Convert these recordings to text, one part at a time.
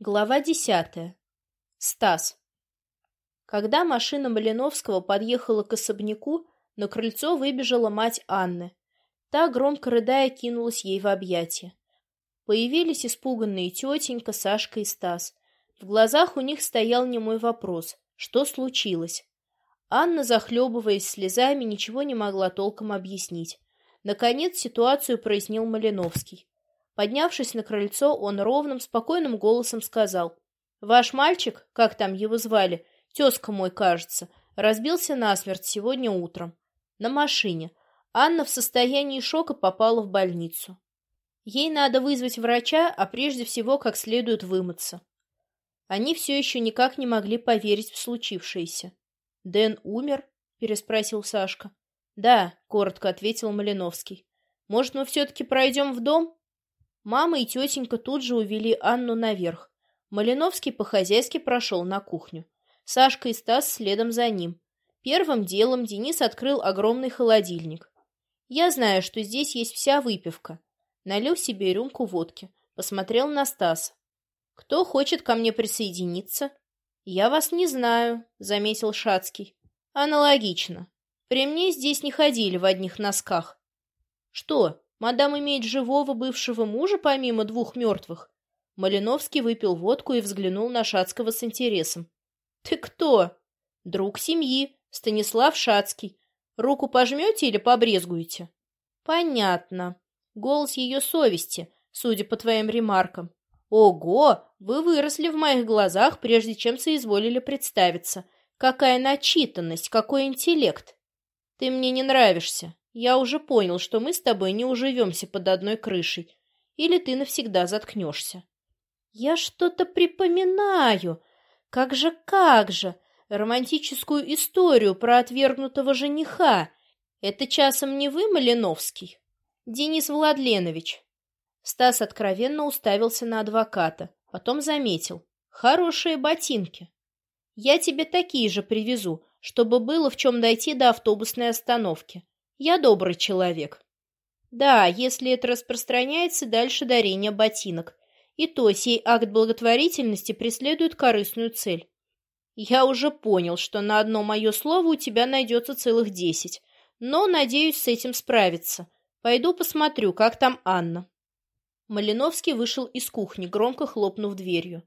Глава десятая. Стас. Когда машина Малиновского подъехала к особняку, на крыльцо выбежала мать Анны. Та, громко рыдая, кинулась ей в объятия. Появились испуганные тетенька, Сашка и Стас. В глазах у них стоял немой вопрос. Что случилось? Анна, захлебываясь слезами, ничего не могла толком объяснить. Наконец ситуацию прояснил Малиновский. Поднявшись на крыльцо, он ровным, спокойным голосом сказал. «Ваш мальчик, как там его звали, тезка мой, кажется, разбился насмерть сегодня утром. На машине. Анна в состоянии шока попала в больницу. Ей надо вызвать врача, а прежде всего как следует вымыться». Они все еще никак не могли поверить в случившееся. «Дэн умер?» — переспросил Сашка. «Да», — коротко ответил Малиновский. «Может, мы все-таки пройдем в дом?» Мама и тетенька тут же увели Анну наверх. Малиновский по-хозяйски прошел на кухню. Сашка и Стас следом за ним. Первым делом Денис открыл огромный холодильник. «Я знаю, что здесь есть вся выпивка». Налил себе рюмку водки. Посмотрел на Стаса. «Кто хочет ко мне присоединиться?» «Я вас не знаю», — заметил Шацкий. «Аналогично. При мне здесь не ходили в одних носках». «Что, Мадам имеет живого бывшего мужа помимо двух мертвых? Малиновский выпил водку и взглянул на Шацкого с интересом. Ты кто? Друг семьи, Станислав Шацкий. Руку пожмете или побрезгуете? Понятно. Голос ее совести, судя по твоим ремаркам. Ого, вы выросли в моих глазах, прежде чем соизволили представиться. Какая начитанность, какой интеллект. Ты мне не нравишься. Я уже понял, что мы с тобой не уживемся под одной крышей. Или ты навсегда заткнешься. Я что-то припоминаю. Как же, как же. Романтическую историю про отвергнутого жениха. Это часом не вы, Малиновский? Денис Владленович. Стас откровенно уставился на адвоката. Потом заметил. Хорошие ботинки. Я тебе такие же привезу, чтобы было в чем дойти до автобусной остановки. Я добрый человек. Да, если это распространяется дальше дарения ботинок. И то сей акт благотворительности преследует корыстную цель. Я уже понял, что на одно мое слово у тебя найдется целых десять. Но, надеюсь, с этим справиться. Пойду посмотрю, как там Анна. Малиновский вышел из кухни, громко хлопнув дверью.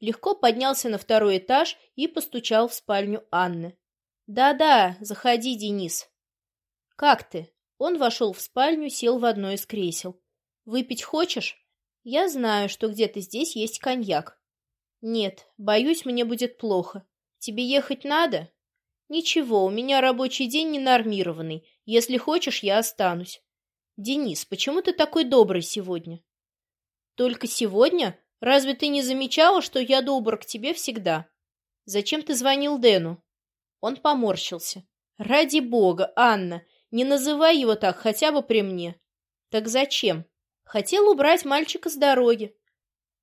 Легко поднялся на второй этаж и постучал в спальню Анны. «Да-да, заходи, Денис. «Как ты?» Он вошел в спальню, сел в одно из кресел. «Выпить хочешь?» «Я знаю, что где-то здесь есть коньяк». «Нет, боюсь, мне будет плохо. Тебе ехать надо?» «Ничего, у меня рабочий день ненормированный. Если хочешь, я останусь». «Денис, почему ты такой добрый сегодня?» «Только сегодня? Разве ты не замечала, что я добр к тебе всегда?» «Зачем ты звонил Дэну?» Он поморщился. «Ради бога, Анна, не называй его так хотя бы при мне. Так зачем? Хотел убрать мальчика с дороги.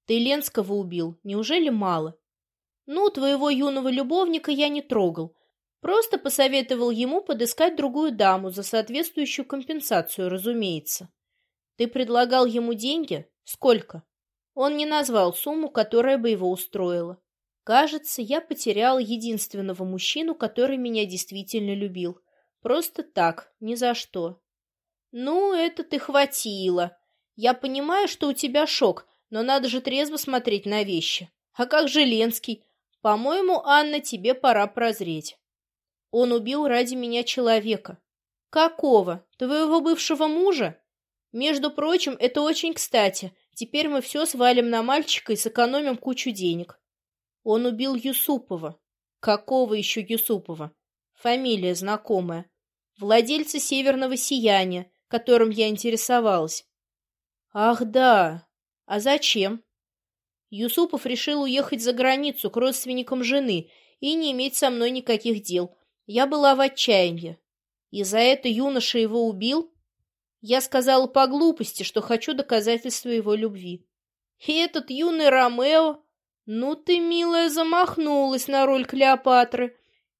Ты Ленского убил. Неужели мало? Ну, твоего юного любовника я не трогал. Просто посоветовал ему подыскать другую даму за соответствующую компенсацию, разумеется. Ты предлагал ему деньги? Сколько? Он не назвал сумму, которая бы его устроила. Кажется, я потерял единственного мужчину, который меня действительно любил. Просто так, ни за что. Ну, это ты хватило. Я понимаю, что у тебя шок, но надо же трезво смотреть на вещи. А как же Ленский? По-моему, Анна, тебе пора прозреть. Он убил ради меня человека. Какого? Твоего бывшего мужа? Между прочим, это очень кстати. Теперь мы все свалим на мальчика и сэкономим кучу денег. Он убил Юсупова. Какого еще Юсупова? Фамилия знакомая владельца северного сияния, которым я интересовалась. Ах, да. А зачем? Юсупов решил уехать за границу к родственникам жены и не иметь со мной никаких дел. Я была в отчаянии. И за это юноша его убил? Я сказала по глупости, что хочу доказательства его любви. И этот юный Ромео... Ну ты, милая, замахнулась на роль Клеопатры.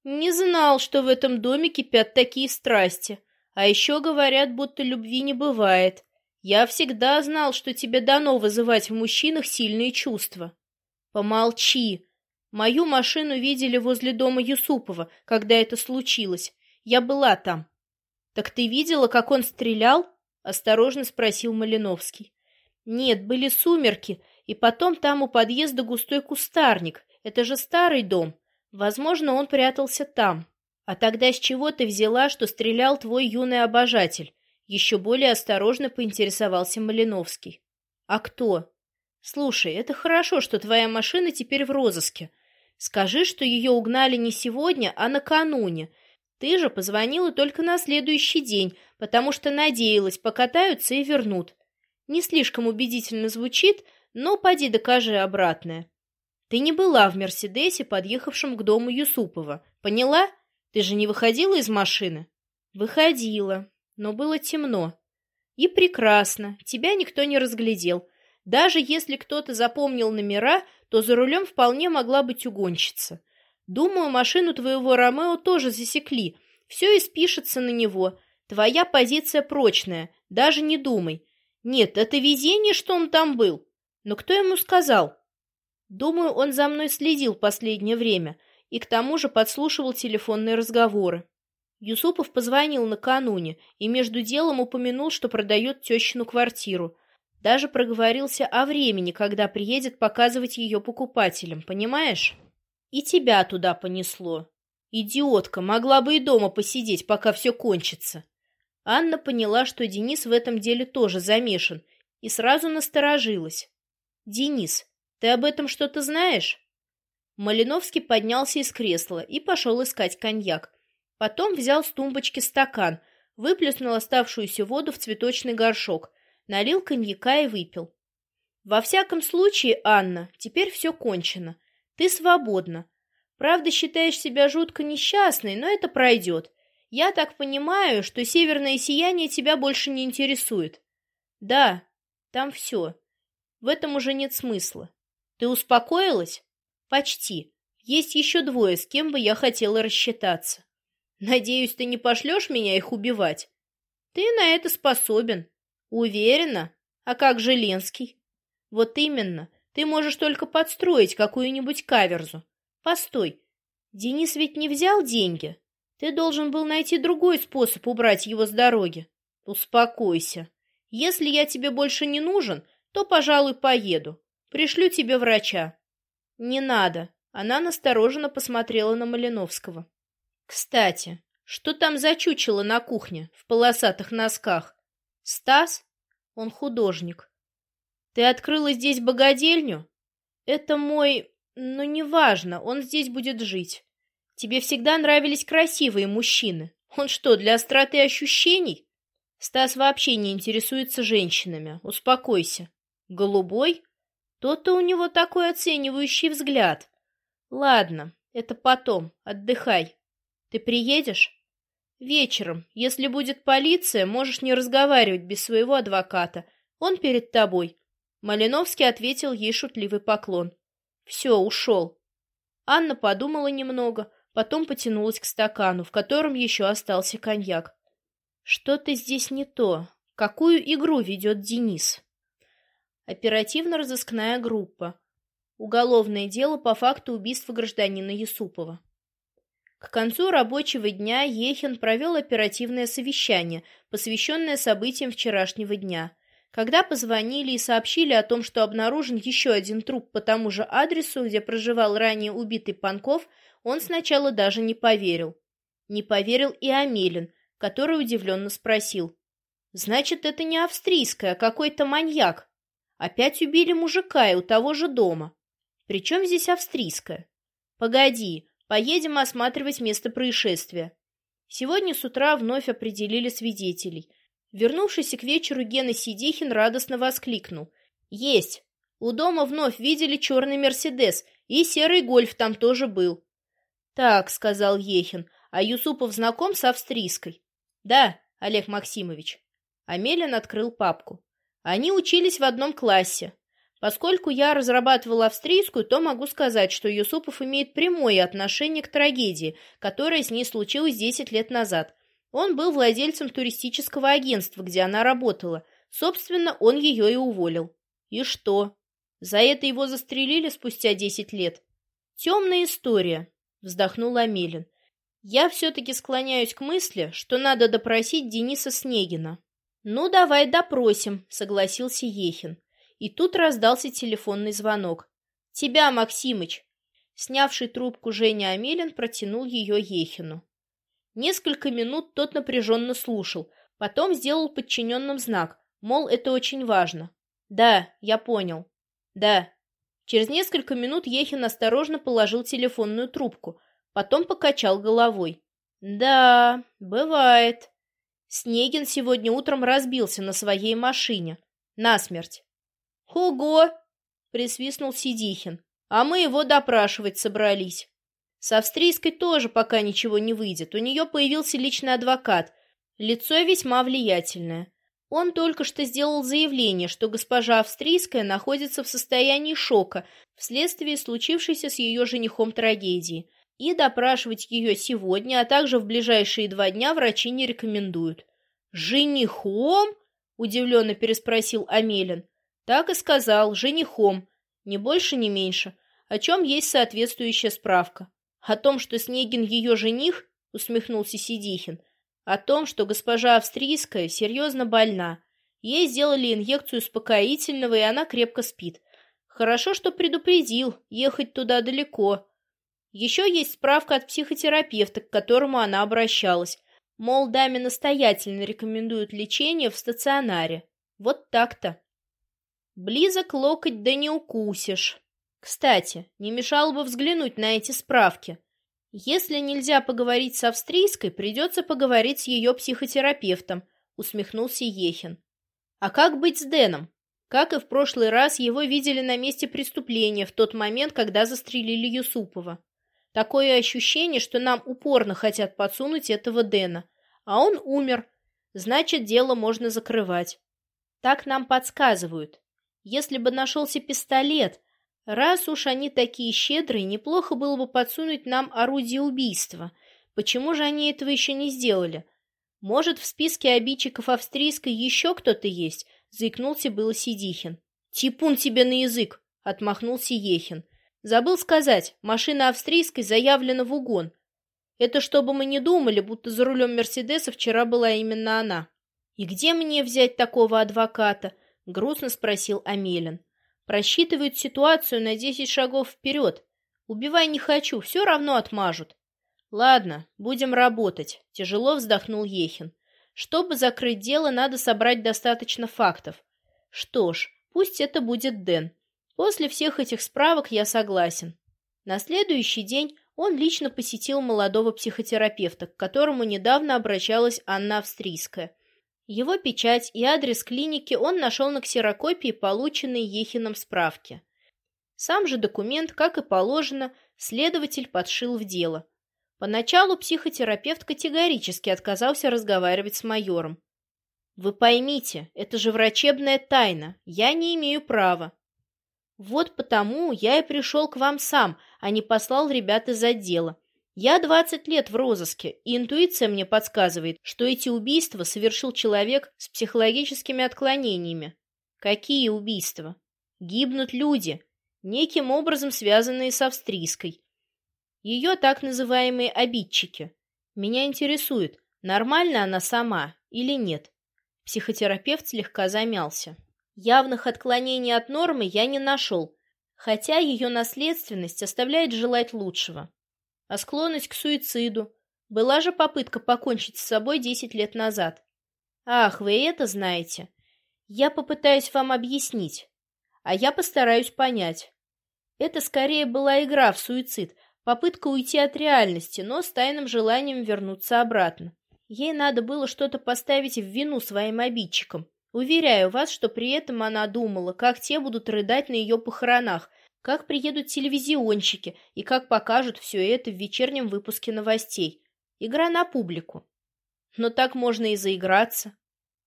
Не знал, что в этом доме кипят такие страсти. А еще говорят, будто любви не бывает. Я всегда знал, что тебе дано вызывать в мужчинах сильные чувства. Помолчи. Мою машину видели возле дома Юсупова, когда это случилось. Я была там. Так ты видела, как он стрелял? Осторожно спросил Малиновский. Нет, были сумерки, и потом там у подъезда густой кустарник. Это же старый дом. Возможно, он прятался там. А тогда с чего ты взяла, что стрелял твой юный обожатель? Еще более осторожно поинтересовался Малиновский. А кто? Слушай, это хорошо, что твоя машина теперь в розыске. Скажи, что ее угнали не сегодня, а накануне. Ты же позвонила только на следующий день, потому что надеялась, покатаются и вернут. Не слишком убедительно звучит, но поди докажи обратное. Ты не была в «Мерседесе», подъехавшем к дому Юсупова. Поняла? Ты же не выходила из машины? Выходила, но было темно. И прекрасно, тебя никто не разглядел. Даже если кто-то запомнил номера, то за рулем вполне могла быть угонщица. Думаю, машину твоего Ромео тоже засекли. Все испишется на него. Твоя позиция прочная, даже не думай. Нет, это везение, что он там был. Но кто ему сказал? Думаю, он за мной следил последнее время и к тому же подслушивал телефонные разговоры. Юсупов позвонил накануне и между делом упомянул, что продает тещину квартиру. Даже проговорился о времени, когда приедет показывать ее покупателям, понимаешь? И тебя туда понесло. Идиотка, могла бы и дома посидеть, пока все кончится. Анна поняла, что Денис в этом деле тоже замешан, и сразу насторожилась. «Денис, ты об этом что-то знаешь?» Малиновский поднялся из кресла и пошел искать коньяк. Потом взял с тумбочки стакан, выплеснул оставшуюся воду в цветочный горшок, налил коньяка и выпил. «Во всяком случае, Анна, теперь все кончено. Ты свободна. Правда, считаешь себя жутко несчастной, но это пройдет. Я так понимаю, что северное сияние тебя больше не интересует. Да, там все. В этом уже нет смысла. Ты успокоилась? Почти. Есть еще двое, с кем бы я хотела рассчитаться. Надеюсь, ты не пошлешь меня их убивать? Ты на это способен. Уверена? А как же Ленский? Вот именно. Ты можешь только подстроить какую-нибудь каверзу. Постой. Денис ведь не взял деньги. Ты должен был найти другой способ убрать его с дороги. Успокойся. Если я тебе больше не нужен, то, пожалуй, поеду. Пришлю тебе врача. Не надо. Она настороженно посмотрела на Малиновского. Кстати, что там за чучело на кухне в полосатых носках? Стас? Он художник. Ты открыла здесь богадельню? Это мой... Ну, неважно, он здесь будет жить. Тебе всегда нравились красивые мужчины. Он что, для остроты ощущений? Стас вообще не интересуется женщинами. Успокойся. Голубой? То-то у него такой оценивающий взгляд. Ладно, это потом. Отдыхай. Ты приедешь? Вечером, если будет полиция, можешь не разговаривать без своего адвоката. Он перед тобой. Малиновский ответил ей шутливый поклон. Все, ушел. Анна подумала немного, потом потянулась к стакану, в котором еще остался коньяк. Что-то здесь не то. Какую игру ведет Денис? Оперативно-розыскная группа. Уголовное дело по факту убийства гражданина Юсупова. К концу рабочего дня Ехин провел оперативное совещание, посвященное событиям вчерашнего дня. Когда позвонили и сообщили о том, что обнаружен еще один труп по тому же адресу, где проживал ранее убитый Панков, он сначала даже не поверил. Не поверил и Амелин, который удивленно спросил. «Значит, это не австрийская, а какой-то маньяк. Опять убили мужика и у того же дома. Причем здесь австрийская? Погоди, Поедем осматривать место происшествия. Сегодня с утра вновь определили свидетелей. Вернувшийся к вечеру Гена Сидихин радостно воскликнул. «Есть! У дома вновь видели черный «Мерседес», и серый «Гольф» там тоже был». «Так», — сказал Ехин, — «а Юсупов знаком с австрийской?» «Да, Олег Максимович». Амелин открыл папку. Они учились в одном классе. Поскольку я разрабатывал австрийскую, то могу сказать, что Юсупов имеет прямое отношение к трагедии, которая с ней случилась 10 лет назад. Он был владельцем туристического агентства, где она работала. Собственно, он ее и уволил. И что? За это его застрелили спустя десять лет. Темная история, вздохнул Амелин. Я все-таки склоняюсь к мысли, что надо допросить Дениса Снегина. Ну, давай допросим, согласился Ехин. И тут раздался телефонный звонок. Тебя, Максимыч. Снявший трубку Женя Амелин протянул ее Ехину. Несколько минут тот напряженно слушал, потом сделал подчиненным знак, мол, это очень важно. «Да, я понял. Да». Через несколько минут Ехин осторожно положил телефонную трубку, потом покачал головой. «Да, бывает. Снегин сегодня утром разбился на своей машине. Насмерть». «Ого!» — присвистнул Сидихин. «А мы его допрашивать собрались». С австрийской тоже пока ничего не выйдет. У нее появился личный адвокат. Лицо весьма влиятельное. Он только что сделал заявление, что госпожа австрийская находится в состоянии шока вследствие случившейся с ее женихом трагедии, и допрашивать ее сегодня, а также в ближайшие два дня врачи не рекомендуют. «Женихом?» — удивленно переспросил Амелин. «Так и сказал, женихом. Ни больше, ни меньше. О чем есть соответствующая справка. О том, что Снегин ее жених, усмехнулся Сидихин, о том, что госпожа австрийская серьезно больна. Ей сделали инъекцию успокоительного, и она крепко спит. Хорошо, что предупредил, ехать туда далеко. Еще есть справка от психотерапевта, к которому она обращалась. Мол, даме настоятельно рекомендуют лечение в стационаре. Вот так-то. Близок локоть, да не укусишь. Кстати, не мешало бы взглянуть на эти справки. Если нельзя поговорить с австрийской, придется поговорить с ее психотерапевтом, усмехнулся Ехин. А как быть с Дэном? Как и в прошлый раз, его видели на месте преступления в тот момент, когда застрелили Юсупова. Такое ощущение, что нам упорно хотят подсунуть этого Дэна. А он умер. Значит, дело можно закрывать. Так нам подсказывают. Если бы нашелся пистолет, Раз уж они такие щедрые, неплохо было бы подсунуть нам орудие убийства. Почему же они этого еще не сделали? Может, в списке обидчиков австрийской еще кто-то есть? Заикнулся было Сидихин. Типун тебе на язык! Отмахнулся Ехин. Забыл сказать, машина австрийской заявлена в угон. Это чтобы мы не думали, будто за рулем Мерседеса вчера была именно она. «И где мне взять такого адвоката?» — грустно спросил Амелин. Просчитывают ситуацию на десять шагов вперед. Убивай не хочу, все равно отмажут. Ладно, будем работать, тяжело вздохнул Ехин. Чтобы закрыть дело, надо собрать достаточно фактов. Что ж, пусть это будет Дэн. После всех этих справок я согласен. На следующий день он лично посетил молодого психотерапевта, к которому недавно обращалась Анна Австрийская. Его печать и адрес клиники он нашел на ксерокопии, полученной Ехином справки. Сам же документ, как и положено, следователь подшил в дело. Поначалу психотерапевт категорически отказался разговаривать с майором. «Вы поймите, это же врачебная тайна, я не имею права». «Вот потому я и пришел к вам сам, а не послал ребят из отдела. Я 20 лет в розыске, и интуиция мне подсказывает, что эти убийства совершил человек с психологическими отклонениями. Какие убийства? Гибнут люди, неким образом связанные с австрийской. Ее так называемые обидчики. Меня интересует, нормальна она сама или нет. Психотерапевт слегка замялся. Явных отклонений от нормы я не нашел, хотя ее наследственность оставляет желать лучшего а склонность к суициду. Была же попытка покончить с собой десять лет назад. Ах, вы это знаете. Я попытаюсь вам объяснить, а я постараюсь понять. Это скорее была игра в суицид, попытка уйти от реальности, но с тайным желанием вернуться обратно. Ей надо было что-то поставить в вину своим обидчикам. Уверяю вас, что при этом она думала, как те будут рыдать на ее похоронах, как приедут телевизионщики и как покажут все это в вечернем выпуске новостей. Игра на публику. Но так можно и заиграться.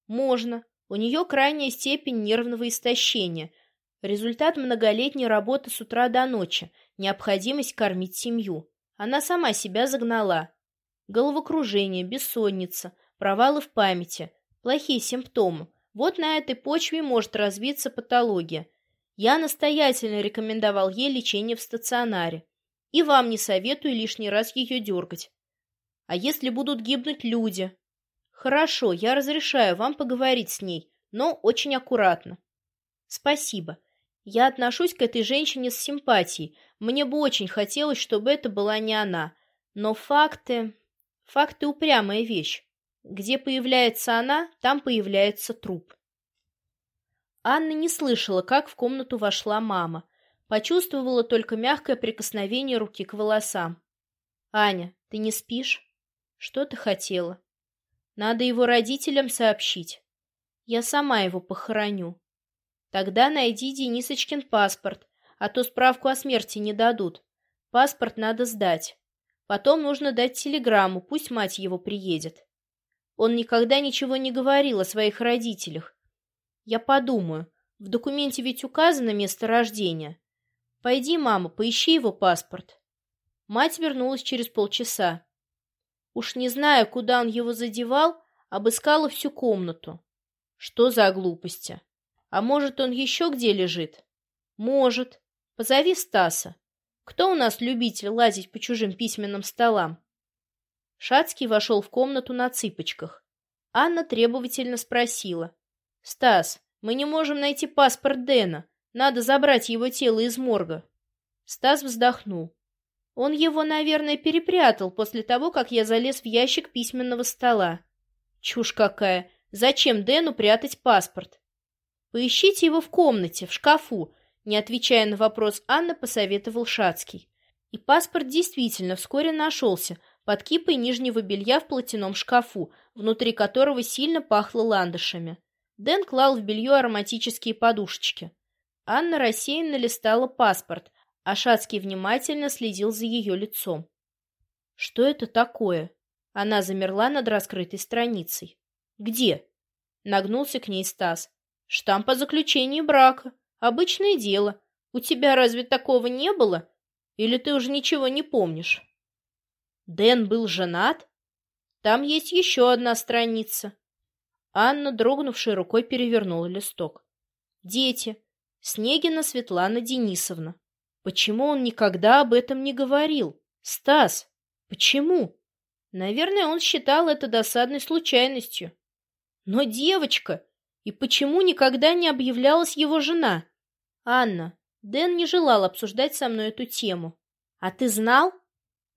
Можно. У нее крайняя степень нервного истощения. Результат многолетней работы с утра до ночи. Необходимость кормить семью. Она сама себя загнала. Головокружение, бессонница, провалы в памяти, плохие симптомы. Вот на этой почве может развиться патология – Я настоятельно рекомендовал ей лечение в стационаре. И вам не советую лишний раз ее дергать. А если будут гибнуть люди? Хорошо, я разрешаю вам поговорить с ней, но очень аккуратно. Спасибо. Я отношусь к этой женщине с симпатией. Мне бы очень хотелось, чтобы это была не она. Но факты... Факты — упрямая вещь. Где появляется она, там появляется труп. Анна не слышала, как в комнату вошла мама. Почувствовала только мягкое прикосновение руки к волосам. «Аня, ты не спишь?» «Что ты хотела?» «Надо его родителям сообщить. Я сама его похороню. Тогда найди Денисочкин паспорт, а то справку о смерти не дадут. Паспорт надо сдать. Потом нужно дать телеграмму, пусть мать его приедет. Он никогда ничего не говорил о своих родителях. Я подумаю. В документе ведь указано место рождения. Пойди, мама, поищи его паспорт. Мать вернулась через полчаса. Уж не знаю, куда он его задевал, обыскала всю комнату. Что за глупости? А может, он еще где лежит? Может. Позови Стаса. Кто у нас любитель лазить по чужим письменным столам? Шацкий вошел в комнату на цыпочках. Анна требовательно спросила. «Стас, мы не можем найти паспорт Дэна. Надо забрать его тело из морга». Стас вздохнул. Он его, наверное, перепрятал после того, как я залез в ящик письменного стола. Чушь какая! Зачем Дэну прятать паспорт? Поищите его в комнате, в шкафу, не отвечая на вопрос Анны, посоветовал Шацкий. И паспорт действительно вскоре нашелся под кипой нижнего белья в платяном шкафу, внутри которого сильно пахло ландышами. Дэн клал в белье ароматические подушечки. Анна рассеянно листала паспорт, а Шацкий внимательно следил за ее лицом. «Что это такое?» Она замерла над раскрытой страницей. «Где?» Нагнулся к ней Стас. «Штамп о заключении брака. Обычное дело. У тебя разве такого не было? Или ты уже ничего не помнишь?» Дэн был женат? Там есть еще одна страница. Анна, дрогнувшей рукой, перевернула листок. Дети. Снегина Светлана Денисовна. Почему он никогда об этом не говорил? Стас, почему? Наверное, он считал это досадной случайностью. Но девочка! И почему никогда не объявлялась его жена? Анна, Дэн не желал обсуждать со мной эту тему. А ты знал?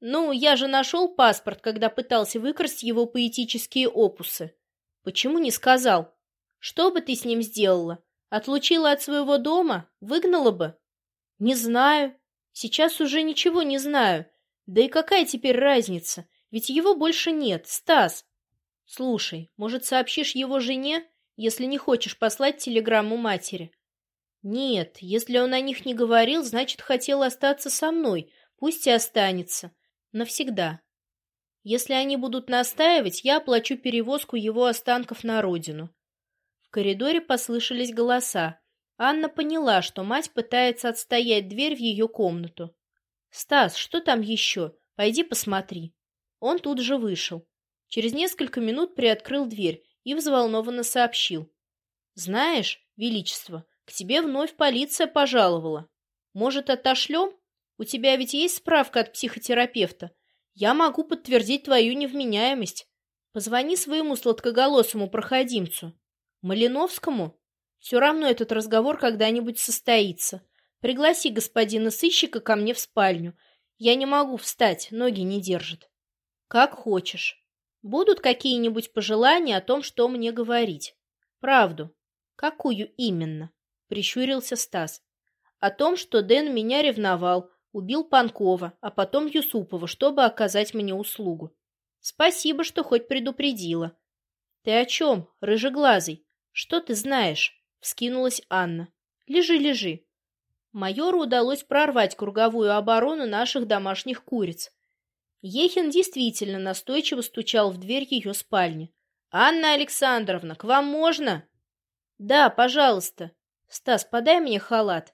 Ну, я же нашел паспорт, когда пытался выкрасть его поэтические опусы. Почему не сказал? Что бы ты с ним сделала? Отлучила от своего дома? Выгнала бы? Не знаю. Сейчас уже ничего не знаю. Да и какая теперь разница? Ведь его больше нет, Стас. Слушай, может, сообщишь его жене, если не хочешь послать телеграмму матери? Нет, если он о них не говорил, значит, хотел остаться со мной. Пусть и останется. Навсегда. Если они будут настаивать, я оплачу перевозку его останков на родину. В коридоре послышались голоса. Анна поняла, что мать пытается отстоять дверь в ее комнату. «Стас, что там еще? Пойди посмотри». Он тут же вышел. Через несколько минут приоткрыл дверь и взволнованно сообщил. «Знаешь, Величество, к тебе вновь полиция пожаловала. Может, отошлем? У тебя ведь есть справка от психотерапевта? Я могу подтвердить твою невменяемость. Позвони своему сладкоголосому проходимцу. Малиновскому? Все равно этот разговор когда-нибудь состоится. Пригласи господина сыщика ко мне в спальню. Я не могу встать, ноги не держат. Как хочешь. Будут какие-нибудь пожелания о том, что мне говорить? Правду. Какую именно? Прищурился Стас. О том, что Дэн меня ревновал, Убил Панкова, а потом Юсупова, чтобы оказать мне услугу. Спасибо, что хоть предупредила. Ты о чем, рыжеглазый? Что ты знаешь? Вскинулась Анна. Лежи, лежи. Майору удалось прорвать круговую оборону наших домашних куриц. Ехин действительно настойчиво стучал в дверь ее спальни. «Анна Александровна, к вам можно?» «Да, пожалуйста. Стас, подай мне халат».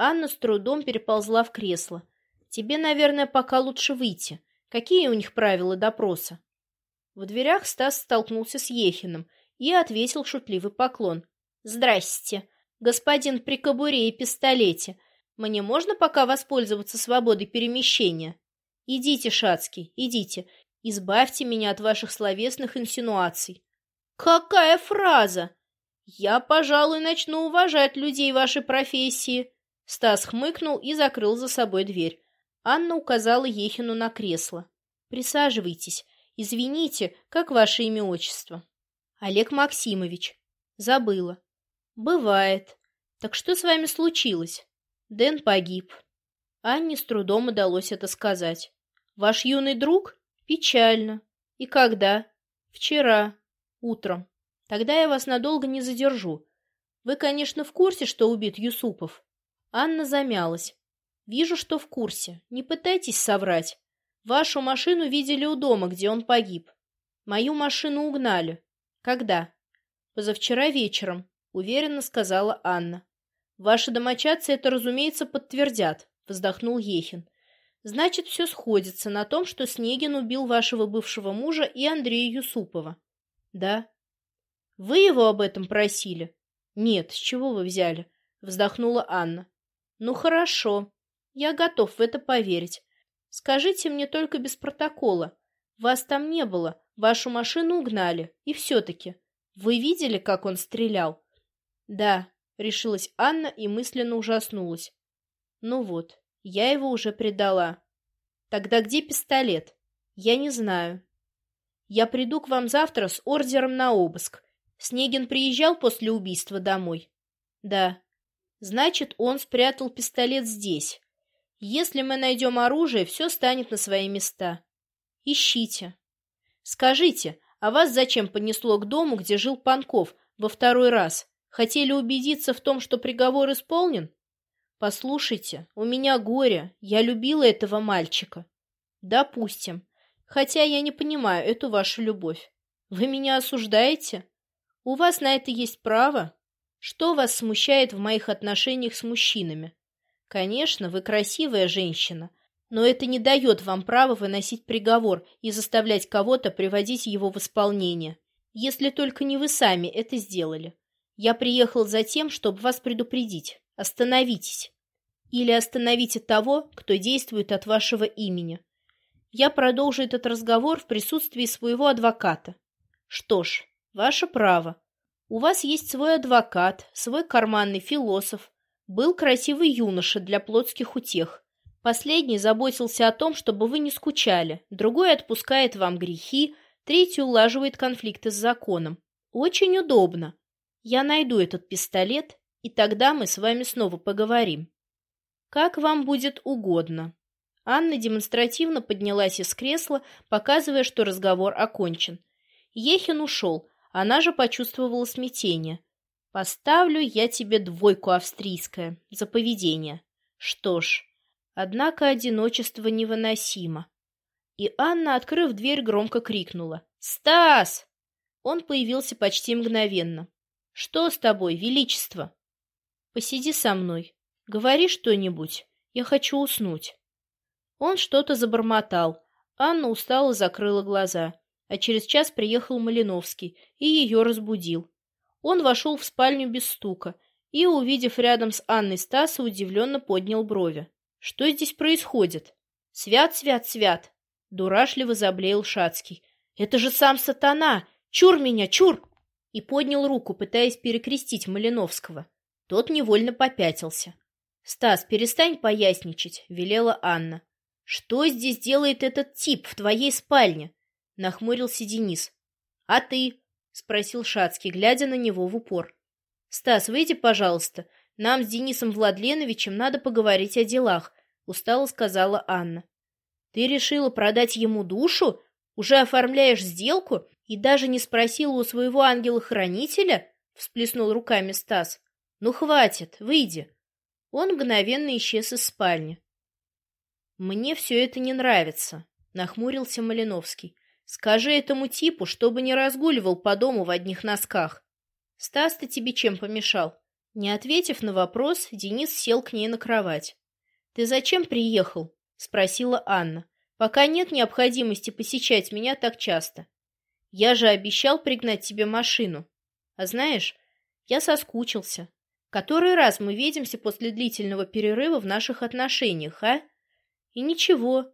Анна с трудом переползла в кресло. «Тебе, наверное, пока лучше выйти. Какие у них правила допроса?» В дверях Стас столкнулся с Ехиным и ответил шутливый поклон. «Здрасте. господин при кобуре и пистолете, мне можно пока воспользоваться свободой перемещения? Идите, Шацкий, идите, избавьте меня от ваших словесных инсинуаций. Какая фраза! Я, пожалуй, начну уважать людей вашей профессии. Стас хмыкнул и закрыл за собой дверь. Анна указала Ехину на кресло. Присаживайтесь. Извините, как ваше имя-отчество? Олег Максимович. Забыла. Бывает. Так что с вами случилось? Дэн погиб. Анне с трудом удалось это сказать. Ваш юный друг? Печально. И когда? Вчера. Утром. Тогда я вас надолго не задержу. Вы, конечно, в курсе, что убит Юсупов? Анна замялась. Вижу, что в курсе. Не пытайтесь соврать. Вашу машину видели у дома, где он погиб. Мою машину угнали. Когда? Позавчера вечером, уверенно сказала Анна. Ваши домочадцы это, разумеется, подтвердят, вздохнул Ехин. Значит, все сходится на том, что Снегин убил вашего бывшего мужа и Андрея Юсупова. Да. Вы его об этом просили? Нет, с чего вы взяли? Вздохнула Анна. Ну хорошо. Я готов в это поверить. Скажите мне только без протокола. Вас там не было, вашу машину угнали. И все-таки. Вы видели, как он стрелял? Да, решилась Анна и мысленно ужаснулась. Ну вот, я его уже предала. Тогда где пистолет? Я не знаю. Я приду к вам завтра с ордером на обыск. Снегин приезжал после убийства домой? Да. Значит, он спрятал пистолет здесь. Если мы найдем оружие, все станет на свои места. Ищите. Скажите, а вас зачем понесло к дому, где жил Панков, во второй раз? Хотели убедиться в том, что приговор исполнен? Послушайте, у меня горе, я любила этого мальчика. Допустим. Хотя я не понимаю эту вашу любовь. Вы меня осуждаете? У вас на это есть право? Что вас смущает в моих отношениях с мужчинами? Конечно, вы красивая женщина, но это не дает вам права выносить приговор и заставлять кого-то приводить его в исполнение, если только не вы сами это сделали. Я приехал за тем, чтобы вас предупредить. Остановитесь. Или остановите того, кто действует от вашего имени. Я продолжу этот разговор в присутствии своего адвоката. Что ж, ваше право. У вас есть свой адвокат, свой карманный философ. Был красивый юноша для плотских утех. Последний заботился о том, чтобы вы не скучали, другой отпускает вам грехи, третий улаживает конфликты с законом. Очень удобно. Я найду этот пистолет, и тогда мы с вами снова поговорим. Как вам будет угодно. Анна демонстративно поднялась из кресла, показывая, что разговор окончен. Ехин ушел, она же почувствовала смятение. «Поставлю я тебе двойку австрийское за поведение». Что ж, однако одиночество невыносимо. И Анна, открыв дверь, громко крикнула. «Стас!» Он появился почти мгновенно. Что с тобой, Величество? Посиди со мной. Говори что-нибудь. Я хочу уснуть. Он что-то забормотал. Анна устало закрыла глаза. А через час приехал Малиновский и ее разбудил. Он вошел в спальню без стука и, увидев рядом с Анной Стаса, удивленно поднял брови. Что здесь происходит? Свят, свят, свят! Дурашливо заблеял Шацкий. Это же сам сатана! Чур меня, чур! и поднял руку, пытаясь перекрестить Малиновского. Тот невольно попятился. «Стас, перестань поясничать», — велела Анна. «Что здесь делает этот тип в твоей спальне?» — нахмурился Денис. «А ты?» — спросил Шацкий, глядя на него в упор. «Стас, выйди, пожалуйста. Нам с Денисом Владленовичем надо поговорить о делах», — устало сказала Анна. «Ты решила продать ему душу? Уже оформляешь сделку? И даже не спросила у своего ангела-хранителя? Всплеснул руками Стас. Ну, хватит, выйди. Он мгновенно исчез из спальни. Мне все это не нравится, нахмурился Малиновский. Скажи этому типу, чтобы не разгуливал по дому в одних носках. Стас-то тебе чем помешал? Не ответив на вопрос, Денис сел к ней на кровать. «Ты зачем приехал?» — спросила Анна. «Пока нет необходимости посещать меня так часто. Я же обещал пригнать тебе машину. А знаешь, я соскучился. Который раз мы видимся после длительного перерыва в наших отношениях, а? И ничего.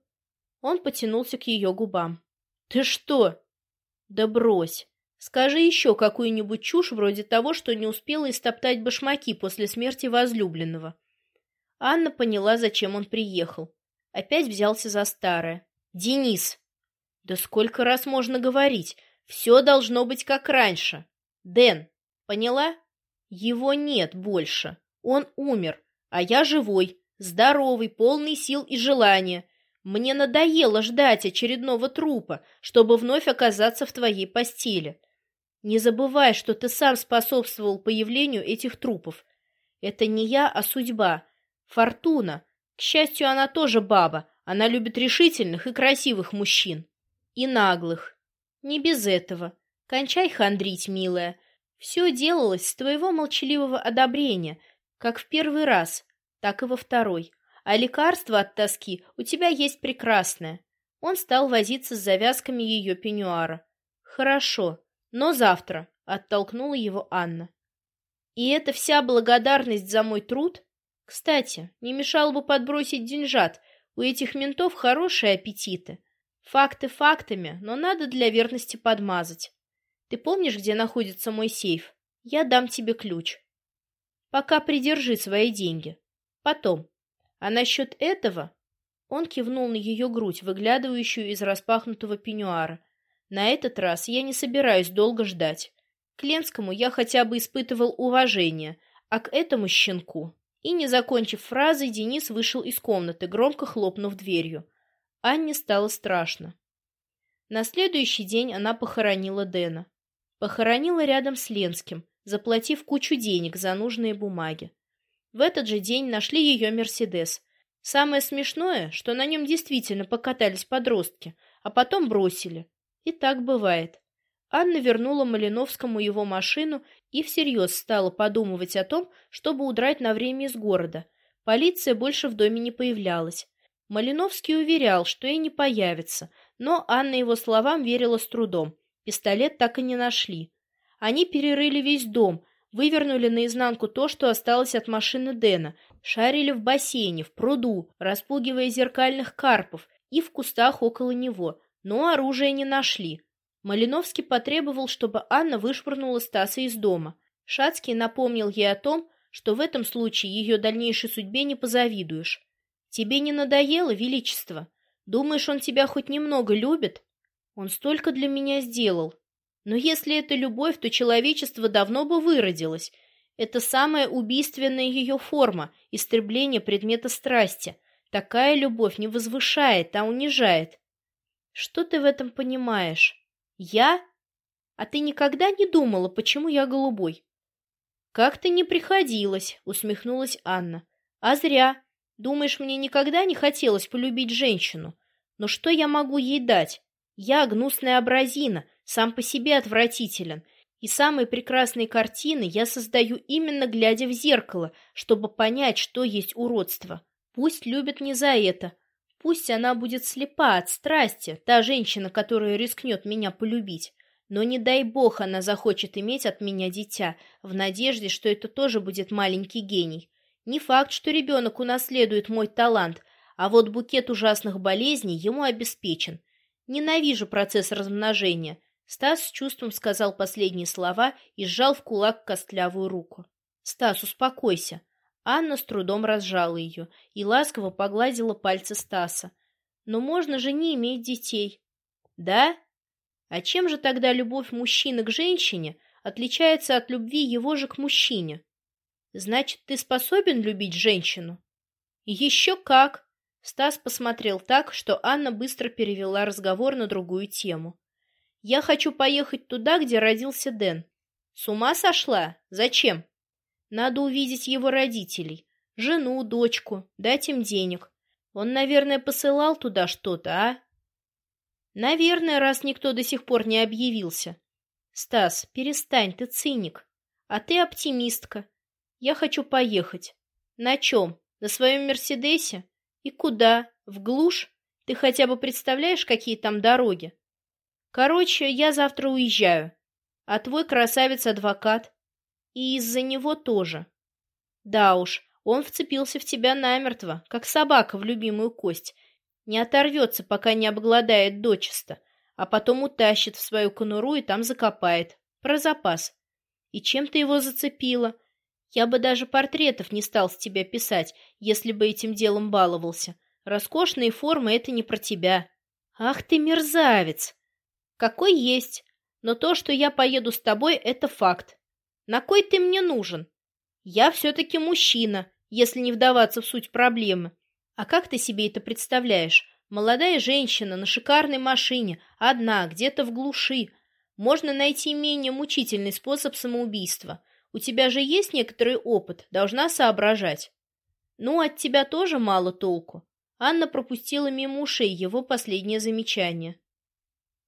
Он потянулся к ее губам. Ты что? Да брось. Скажи еще какую-нибудь чушь вроде того, что не успела истоптать башмаки после смерти возлюбленного. Анна поняла, зачем он приехал. Опять взялся за старое. «Денис!» «Да сколько раз можно говорить? Все должно быть как раньше. Дэн, поняла?» Его нет больше. Он умер, а я живой, здоровый, полный сил и желания. Мне надоело ждать очередного трупа, чтобы вновь оказаться в твоей постели. Не забывай, что ты сам способствовал появлению этих трупов. Это не я, а судьба. Фортуна. К счастью, она тоже баба. Она любит решительных и красивых мужчин. И наглых. Не без этого. Кончай хандрить, милая. Все делалось с твоего молчаливого одобрения, как в первый раз, так и во второй. А лекарство от тоски у тебя есть прекрасное. Он стал возиться с завязками ее пеньюара. Хорошо, но завтра, — оттолкнула его Анна. И это вся благодарность за мой труд? Кстати, не мешало бы подбросить деньжат, у этих ментов хорошие аппетиты. Факты фактами, но надо для верности подмазать. Ты помнишь, где находится мой сейф? Я дам тебе ключ. Пока придержи свои деньги. Потом. А насчет этого... Он кивнул на ее грудь, выглядывающую из распахнутого пеньюара. На этот раз я не собираюсь долго ждать. К Ленскому я хотя бы испытывал уважение, а к этому щенку... И, не закончив фразы, Денис вышел из комнаты, громко хлопнув дверью. Анне стало страшно. На следующий день она похоронила Дэна. Похоронила рядом с Ленским, заплатив кучу денег за нужные бумаги. В этот же день нашли ее «Мерседес». Самое смешное, что на нем действительно покатались подростки, а потом бросили. И так бывает. Анна вернула Малиновскому его машину и всерьез стала подумывать о том, чтобы удрать на время из города. Полиция больше в доме не появлялась. Малиновский уверял, что и не появится, но Анна его словам верила с трудом. Пистолет так и не нашли. Они перерыли весь дом, вывернули наизнанку то, что осталось от машины Дэна, шарили в бассейне, в пруду, распугивая зеркальных карпов и в кустах около него, но оружия не нашли. Малиновский потребовал, чтобы Анна вышвырнула Стаса из дома. Шацкий напомнил ей о том, что в этом случае ее дальнейшей судьбе не позавидуешь. «Тебе не надоело, Величество? Думаешь, он тебя хоть немного любит?» Он столько для меня сделал. Но если это любовь, то человечество давно бы выродилось. Это самая убийственная ее форма, истребление предмета страсти. Такая любовь не возвышает, а унижает. Что ты в этом понимаешь? Я? А ты никогда не думала, почему я голубой? Как-то не приходилось, усмехнулась Анна. А зря. Думаешь, мне никогда не хотелось полюбить женщину? Но что я могу ей дать? Я гнусная образина, сам по себе отвратителен, и самые прекрасные картины я создаю именно глядя в зеркало, чтобы понять, что есть уродство. Пусть любит не за это. Пусть она будет слепа от страсти, та женщина, которая рискнет меня полюбить. Но не дай бог она захочет иметь от меня дитя, в надежде, что это тоже будет маленький гений. Не факт, что ребенок унаследует мой талант, а вот букет ужасных болезней ему обеспечен. Ненавижу процесс размножения. Стас с чувством сказал последние слова и сжал в кулак костлявую руку. Стас, успокойся. Анна с трудом разжала ее и ласково погладила пальцы Стаса. Но можно же не иметь детей. Да? А чем же тогда любовь мужчины к женщине отличается от любви его же к мужчине? Значит, ты способен любить женщину? Еще как! Стас посмотрел так, что Анна быстро перевела разговор на другую тему. «Я хочу поехать туда, где родился Дэн». «С ума сошла? Зачем?» «Надо увидеть его родителей. Жену, дочку, дать им денег. Он, наверное, посылал туда что-то, а?» «Наверное, раз никто до сих пор не объявился». «Стас, перестань, ты циник. А ты оптимистка. Я хочу поехать. На чем? На своем Мерседесе?» И куда? В глушь? Ты хотя бы представляешь, какие там дороги? Короче, я завтра уезжаю. А твой красавец-адвокат. И из-за него тоже. Да уж, он вцепился в тебя намертво, как собака в любимую кость. Не оторвется, пока не обгладает дочисто, а потом утащит в свою конуру и там закопает. Про запас. И чем ты его зацепила? Я бы даже портретов не стал с тебя писать, если бы этим делом баловался. Роскошные формы — это не про тебя. Ах ты мерзавец! Какой есть. Но то, что я поеду с тобой, это факт. На кой ты мне нужен? Я все-таки мужчина, если не вдаваться в суть проблемы. А как ты себе это представляешь? Молодая женщина на шикарной машине, одна, где-то в глуши. Можно найти менее мучительный способ самоубийства. У тебя же есть некоторый опыт, должна соображать. Ну, от тебя тоже мало толку. Анна пропустила мимо ушей его последнее замечание.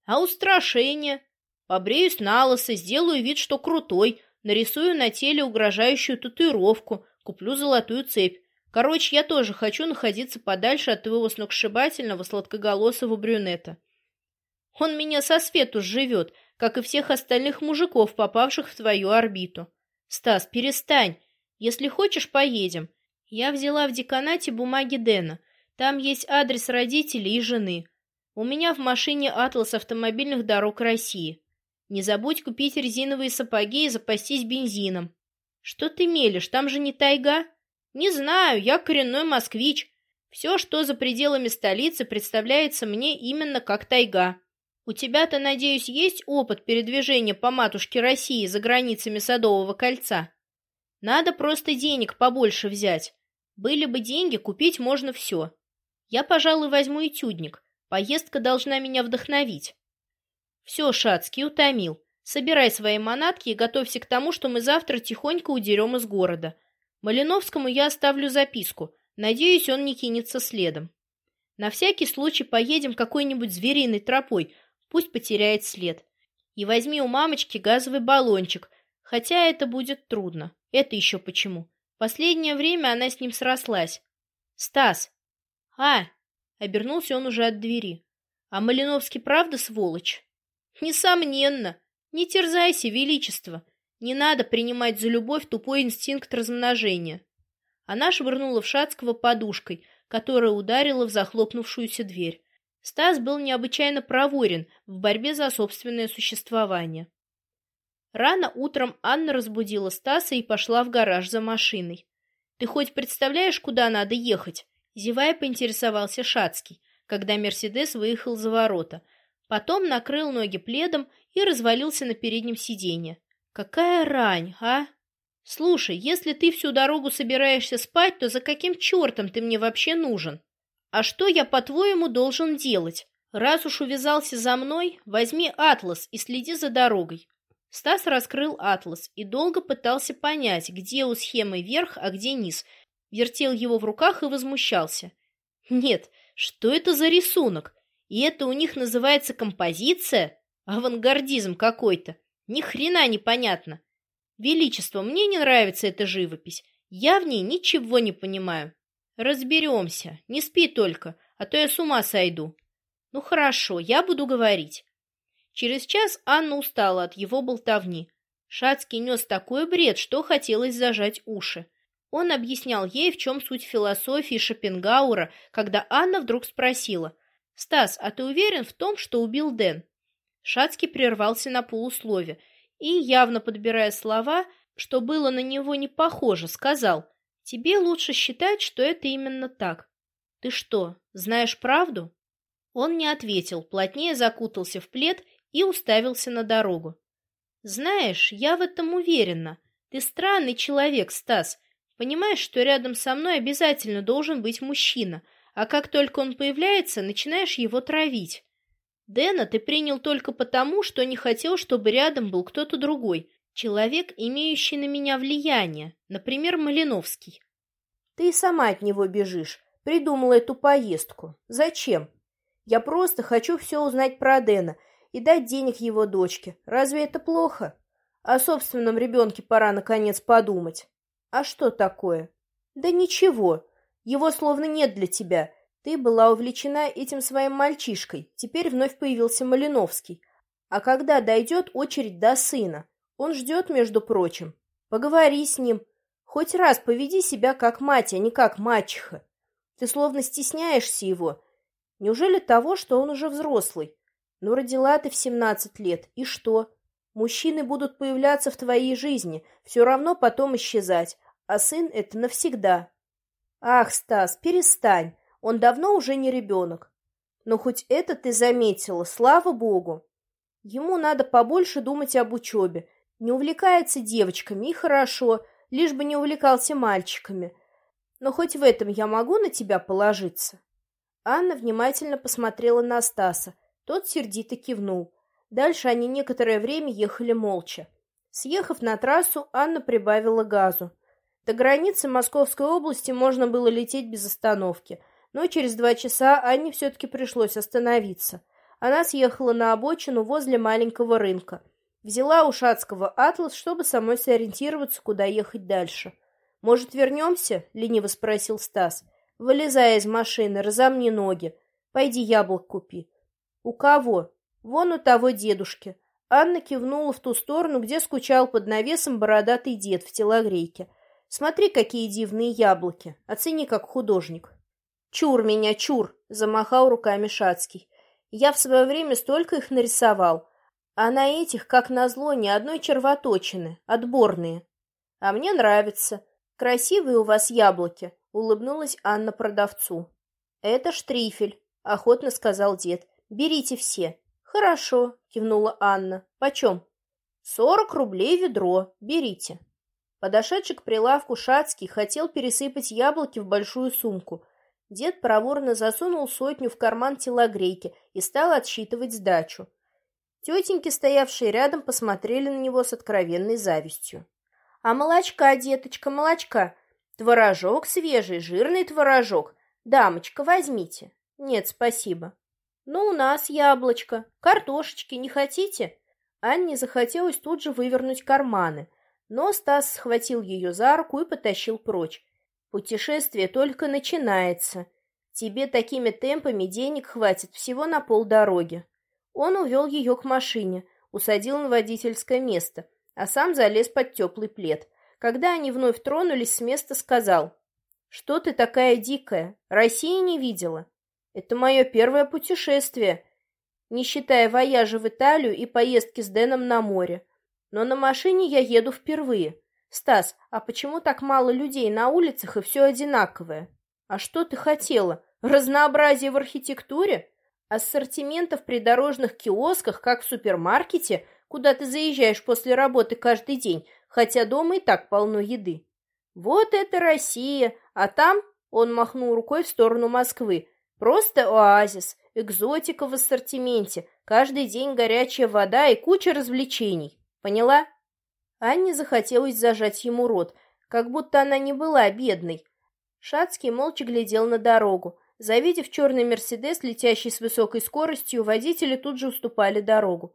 А устрашение? Побреюсь на лысо, сделаю вид, что крутой, нарисую на теле угрожающую татуировку, куплю золотую цепь. Короче, я тоже хочу находиться подальше от твоего сногсшибательного сладкоголосого брюнета. Он меня со свету живет, как и всех остальных мужиков, попавших в твою орбиту. Стас, перестань. Если хочешь, поедем. Я взяла в деканате бумаги Дэна. Там есть адрес родителей и жены. У меня в машине атлас автомобильных дорог России. Не забудь купить резиновые сапоги и запастись бензином. Что ты мелешь, там же не тайга? Не знаю, я коренной москвич. Все, что за пределами столицы, представляется мне именно как тайга. У тебя-то, надеюсь, есть опыт передвижения по матушке России за границами Садового кольца? Надо просто денег побольше взять. Были бы деньги, купить можно все. Я, пожалуй, возьму этюдник. Поездка должна меня вдохновить. Все, Шацкий, утомил. Собирай свои манатки и готовься к тому, что мы завтра тихонько удерем из города. Малиновскому я оставлю записку. Надеюсь, он не кинется следом. На всякий случай поедем какой-нибудь звериной тропой, пусть потеряет след. И возьми у мамочки газовый баллончик, хотя это будет трудно. Это еще почему? Последнее время она с ним срослась. Стас. А, обернулся он уже от двери. А Малиновский правда сволочь? Несомненно. Не терзайся, величество. Не надо принимать за любовь тупой инстинкт размножения. Она швырнула в Шацкого подушкой, которая ударила в захлопнувшуюся дверь. Стас был необычайно проворен в борьбе за собственное существование. Рано утром Анна разбудила Стаса и пошла в гараж за машиной. «Ты хоть представляешь, куда надо ехать?» Зевая, поинтересовался Шацкий, когда Мерседес выехал за ворота. Потом накрыл ноги пледом и развалился на переднем сиденье. Какая рань, а? Слушай, если ты всю дорогу собираешься спать, то за каким чертом ты мне вообще нужен? А что я, по-твоему, должен делать? Раз уж увязался за мной, возьми атлас и следи за дорогой. Стас раскрыл атлас и долго пытался понять, где у схемы верх, а где низ. Вертел его в руках и возмущался. Нет, что это за рисунок? И это у них называется композиция? Авангардизм какой-то. Ни хрена непонятно. Величество, мне не нравится эта живопись. Я в ней ничего не понимаю. Разберемся. Не спи только, а то я с ума сойду. Ну хорошо, я буду говорить. Через час Анна устала от его болтовни. Шацкий нес такой бред, что хотелось зажать уши. Он объяснял ей, в чем суть философии Шопенгауэра, когда Анна вдруг спросила, «Стас, а ты уверен в том, что убил Дэн?» Шацкий прервался на полуслове и, явно подбирая слова, что было на него не похоже, сказал, «Тебе лучше считать, что это именно так. Ты что, знаешь правду?» Он не ответил, плотнее закутался в плед и уставился на дорогу. «Знаешь, я в этом уверена. Ты странный человек, Стас. Понимаешь, что рядом со мной обязательно должен быть мужчина, а как только он появляется, начинаешь его травить. Дэна ты принял только потому, что не хотел, чтобы рядом был кто-то другой, человек, имеющий на меня влияние, например, Малиновский. Ты и сама от него бежишь, придумала эту поездку. Зачем? Я просто хочу все узнать про Дэна и дать денег его дочке. Разве это плохо? О собственном ребенке пора наконец подумать. А что такое? Да ничего. Его словно нет для тебя. Ты была увлечена этим своим мальчишкой, теперь вновь появился Малиновский. А когда дойдет очередь до сына? Он ждет, между прочим. Поговори с ним. Хоть раз поведи себя как мать, а не как мачеха. Ты словно стесняешься его. Неужели того, что он уже взрослый? Ну, родила ты в семнадцать лет, и что? Мужчины будут появляться в твоей жизни, все равно потом исчезать, а сын — это навсегда. Ах, Стас, перестань, он давно уже не ребенок. Но хоть это ты заметила, слава богу. Ему надо побольше думать об учебе. Не увлекается девочками, и хорошо, лишь бы не увлекался мальчиками. Но хоть в этом я могу на тебя положиться. Анна внимательно посмотрела на Стаса. Тот сердито кивнул. Дальше они некоторое время ехали молча. Съехав на трассу, Анна прибавила газу. До границы Московской области можно было лететь без остановки, но через два часа Анне все-таки пришлось остановиться. Она съехала на обочину возле маленького рынка. Взяла у Шацкого атлас, чтобы самой сориентироваться, куда ехать дальше. «Может, вернемся?» — лениво спросил Стас. «Вылезая из машины, разомни ноги. Пойди яблок купи». «У кого?» «Вон у того дедушки». Анна кивнула в ту сторону, где скучал под навесом бородатый дед в телогрейке. «Смотри, какие дивные яблоки. Оцени как художник». «Чур меня, чур!» — замахал руками Шацкий. «Я в свое время столько их нарисовал. А на этих, как назло, ни одной червоточины, отборные. А мне нравится. Красивые у вас яблоки», — улыбнулась Анна продавцу. «Это штрифель», — охотно сказал дед. «Берите все». «Хорошо», — кивнула Анна. «Почем?» «Сорок рублей ведро. Берите». Подошедший к прилавку Шацкий хотел пересыпать яблоки в большую сумку. Дед проворно засунул сотню в карман телогрейки и стал отсчитывать сдачу. Тетеньки, стоявшие рядом, посмотрели на него с откровенной завистью. «А молочка, деточка, молочка? Творожок свежий, жирный творожок. Дамочка, возьмите». «Нет, спасибо». «Ну, у нас яблочко. Картошечки не хотите?» Анне захотелось тут же вывернуть карманы, но Стас схватил ее за руку и потащил прочь. «Путешествие только начинается. Тебе такими темпами денег хватит всего на полдороги». Он увел ее к машине, усадил на водительское место, а сам залез под теплый плед. Когда они вновь тронулись с места, сказал, «Что ты такая дикая? России не видела?» Это мое первое путешествие, не считая вояжа в Италию и поездки с Дэном на море. Но на машине я еду впервые. Стас, а почему так мало людей на улицах и все одинаковое? А что ты хотела? Разнообразие в архитектуре? Ассортимента в придорожных киосках, как в супермаркете, куда ты заезжаешь после работы каждый день, хотя дома и так полно еды. Вот это Россия, а там, он махнул рукой в сторону Москвы, Просто оазис, экзотика в ассортименте, каждый день горячая вода и куча развлечений. Поняла? Анне захотелось зажать ему рот, как будто она не была бедной. Шацкий молча глядел на дорогу. Завидев черный «Мерседес», летящий с высокой скоростью, водители тут же уступали дорогу.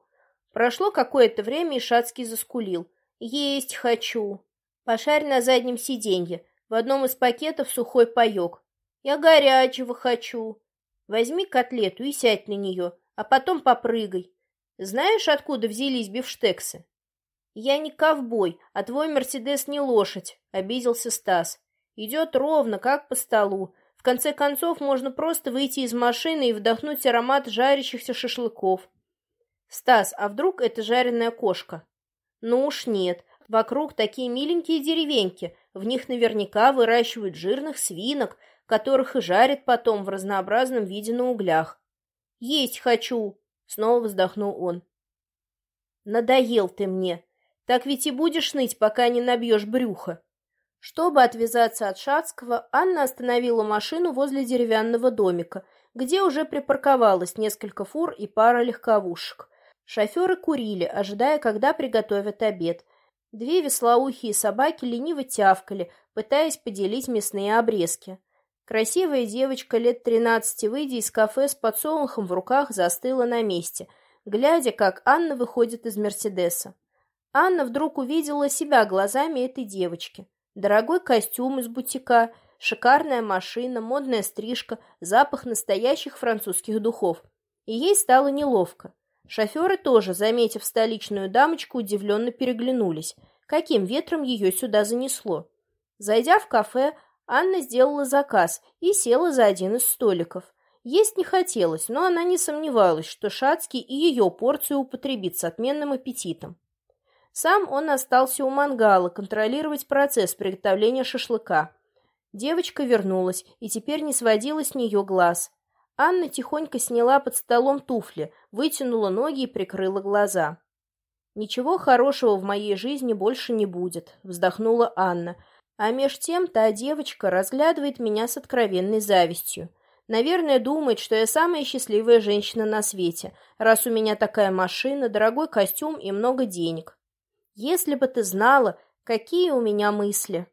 Прошло какое-то время, и Шацкий заскулил. «Есть хочу!» Пошарь на заднем сиденье. В одном из пакетов сухой паек. Я горячего хочу. Возьми котлету и сядь на нее, а потом попрыгай. Знаешь, откуда взялись бифштексы? Я не ковбой, а твой Мерседес не лошадь, обиделся Стас. Идет ровно, как по столу. В конце концов, можно просто выйти из машины и вдохнуть аромат жарящихся шашлыков. Стас, а вдруг это жареная кошка? Ну уж нет. Вокруг такие миленькие деревеньки. В них наверняка выращивают жирных свинок, которых и жарит потом в разнообразном виде на углях. «Есть хочу!» — снова вздохнул он. «Надоел ты мне! Так ведь и будешь ныть, пока не набьешь брюха!» Чтобы отвязаться от Шацкого, Анна остановила машину возле деревянного домика, где уже припарковалось несколько фур и пара легковушек. Шоферы курили, ожидая, когда приготовят обед. Две веслоухие собаки лениво тявкали, пытаясь поделить мясные обрезки. Красивая девочка лет тринадцати, выйдя из кафе с подсолнухом в руках, застыла на месте, глядя, как Анна выходит из Мерседеса. Анна вдруг увидела себя глазами этой девочки. Дорогой костюм из бутика, шикарная машина, модная стрижка, запах настоящих французских духов. И ей стало неловко. Шоферы тоже, заметив столичную дамочку, удивленно переглянулись. Каким ветром ее сюда занесло? Зайдя в кафе, Анна сделала заказ и села за один из столиков. Есть не хотелось, но она не сомневалась, что Шацкий и ее порцию употребит с отменным аппетитом. Сам он остался у мангала контролировать процесс приготовления шашлыка. Девочка вернулась и теперь не сводила с нее глаз. Анна тихонько сняла под столом туфли, вытянула ноги и прикрыла глаза. «Ничего хорошего в моей жизни больше не будет», — вздохнула Анна. А меж тем та девочка разглядывает меня с откровенной завистью. Наверное, думает, что я самая счастливая женщина на свете, раз у меня такая машина, дорогой костюм и много денег. Если бы ты знала, какие у меня мысли.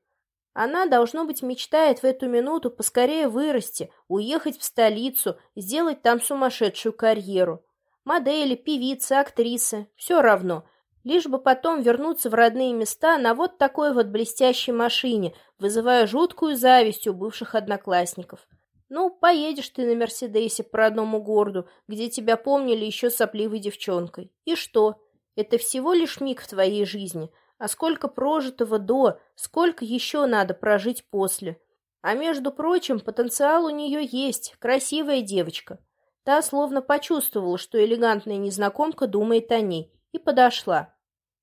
Она, должно быть, мечтает в эту минуту поскорее вырасти, уехать в столицу, сделать там сумасшедшую карьеру. Модели, певицы, актрисы – все равно. Лишь бы потом вернуться в родные места на вот такой вот блестящей машине, вызывая жуткую зависть у бывших одноклассников. Ну, поедешь ты на Мерседесе по родному городу, где тебя помнили еще сопливой девчонкой. И что? Это всего лишь миг в твоей жизни, а сколько прожитого до, сколько еще надо прожить после. А между прочим, потенциал у нее есть, красивая девочка. Та словно почувствовала, что элегантная незнакомка думает о ней, и подошла.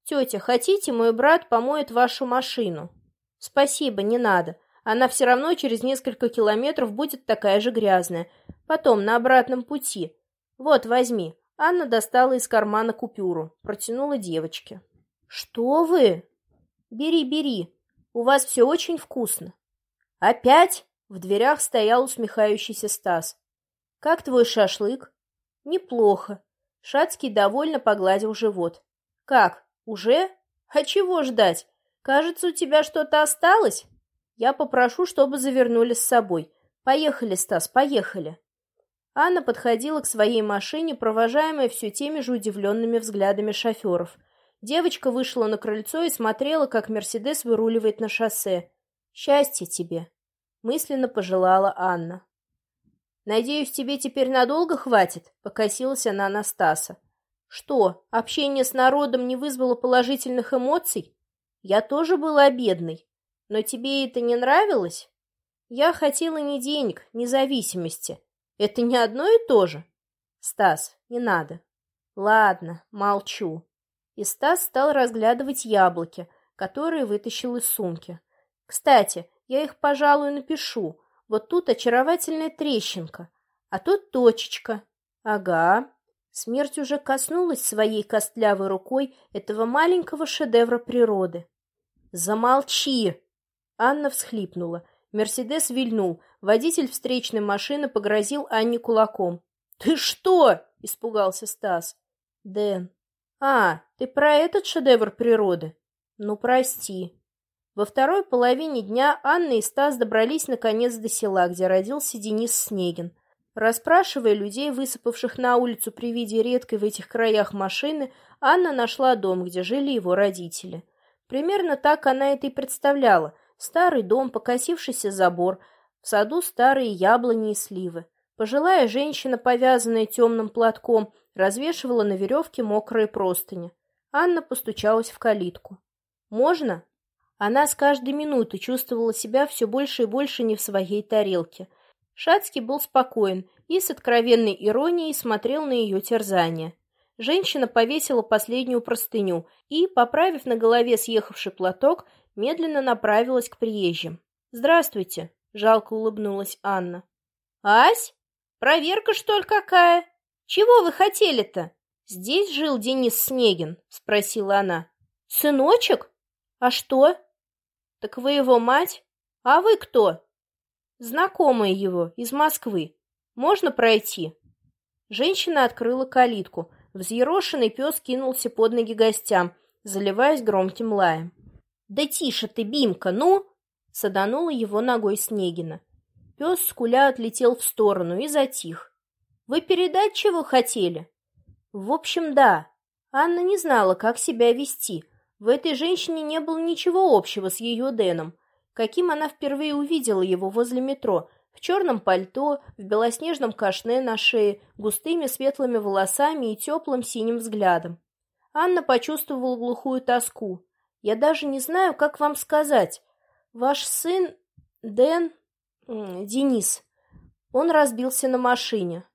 «Тетя, хотите, мой брат помоет вашу машину?» «Спасибо, не надо. Она все равно через несколько километров будет такая же грязная. Потом, на обратном пути. Вот, возьми. Анна достала из кармана купюру, протянула девочке. «Что вы?» «Бери, бери. У вас все очень вкусно». «Опять?» — в дверях стоял усмехающийся Стас. «Как твой шашлык?» «Неплохо». Шацкий довольно погладил живот. «Как, уже? А чего ждать? Кажется, у тебя что-то осталось? Я попрошу, чтобы завернули с собой. Поехали, Стас, поехали». Анна подходила к своей машине, провожаемая все теми же удивленными взглядами шоферов. Девочка вышла на крыльцо и смотрела, как «Мерседес» выруливает на шоссе. «Счастья тебе!» — мысленно пожелала Анна. «Надеюсь, тебе теперь надолго хватит?» — покосилась она на Стаса. «Что, общение с народом не вызвало положительных эмоций? Я тоже была бедной. Но тебе это не нравилось? Я хотела не денег, независимости. Это не одно и то же? Стас, не надо. Ладно, молчу. И Стас стал разглядывать яблоки, которые вытащил из сумки. Кстати, я их, пожалуй, напишу. Вот тут очаровательная трещинка, а тут точечка. Ага. Смерть уже коснулась своей костлявой рукой этого маленького шедевра природы. Замолчи! Анна всхлипнула. Мерседес вильнул. Водитель встречной машины погрозил Анне кулаком. «Ты что?» — испугался Стас. «Дэн». «А, ты про этот шедевр природы?» «Ну, прости». Во второй половине дня Анна и Стас добрались наконец до села, где родился Денис Снегин. Расспрашивая людей, высыпавших на улицу при виде редкой в этих краях машины, Анна нашла дом, где жили его родители. Примерно так она это и представляла — Старый дом, покосившийся забор, в саду старые яблони и сливы. Пожилая женщина, повязанная темным платком, развешивала на веревке мокрые простыни. Анна постучалась в калитку. «Можно?» Она с каждой минуты чувствовала себя все больше и больше не в своей тарелке. Шацкий был спокоен и с откровенной иронией смотрел на ее терзание. Женщина повесила последнюю простыню и, поправив на голове съехавший платок, медленно направилась к приезжим. «Здравствуйте!» — жалко улыбнулась Анна. «Ась? Проверка, что ли, какая? Чего вы хотели-то?» «Здесь жил Денис Снегин?» — спросила она. «Сыночек? А что?» «Так вы его мать? А вы кто?» «Знакомая его, из Москвы. Можно пройти?» Женщина открыла калитку. Взъерошенный пес кинулся под ноги гостям, заливаясь громким лаем. «Да тише ты, Бимка, ну!» — саданула его ногой Снегина. Пес скуля отлетел в сторону и затих. «Вы передать чего хотели?» «В общем, да. Анна не знала, как себя вести. В этой женщине не было ничего общего с ее Дэном. Каким она впервые увидела его возле метро, в черном пальто, в белоснежном кашне на шее, густыми светлыми волосами и теплым синим взглядом. Анна почувствовала глухую тоску. Я даже не знаю, как вам сказать. Ваш сын Дэн... Денис. Он разбился на машине.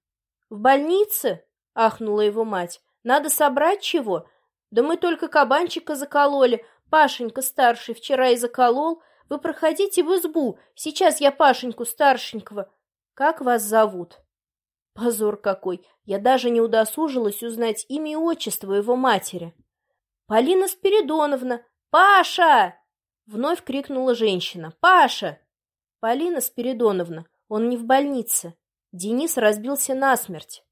В больнице? Ахнула его мать. Надо собрать чего? Да мы только кабанчика закололи. Пашенька старший вчера и заколол. Вы проходите в избу. Сейчас я Пашеньку старшенького. Как вас зовут? Позор какой! Я даже не удосужилась узнать имя и отчество его матери. Полина Спиридоновна! Паша! Вновь крикнула женщина. Паша! Полина Спиридоновна, он не в больнице. Денис разбился насмерть.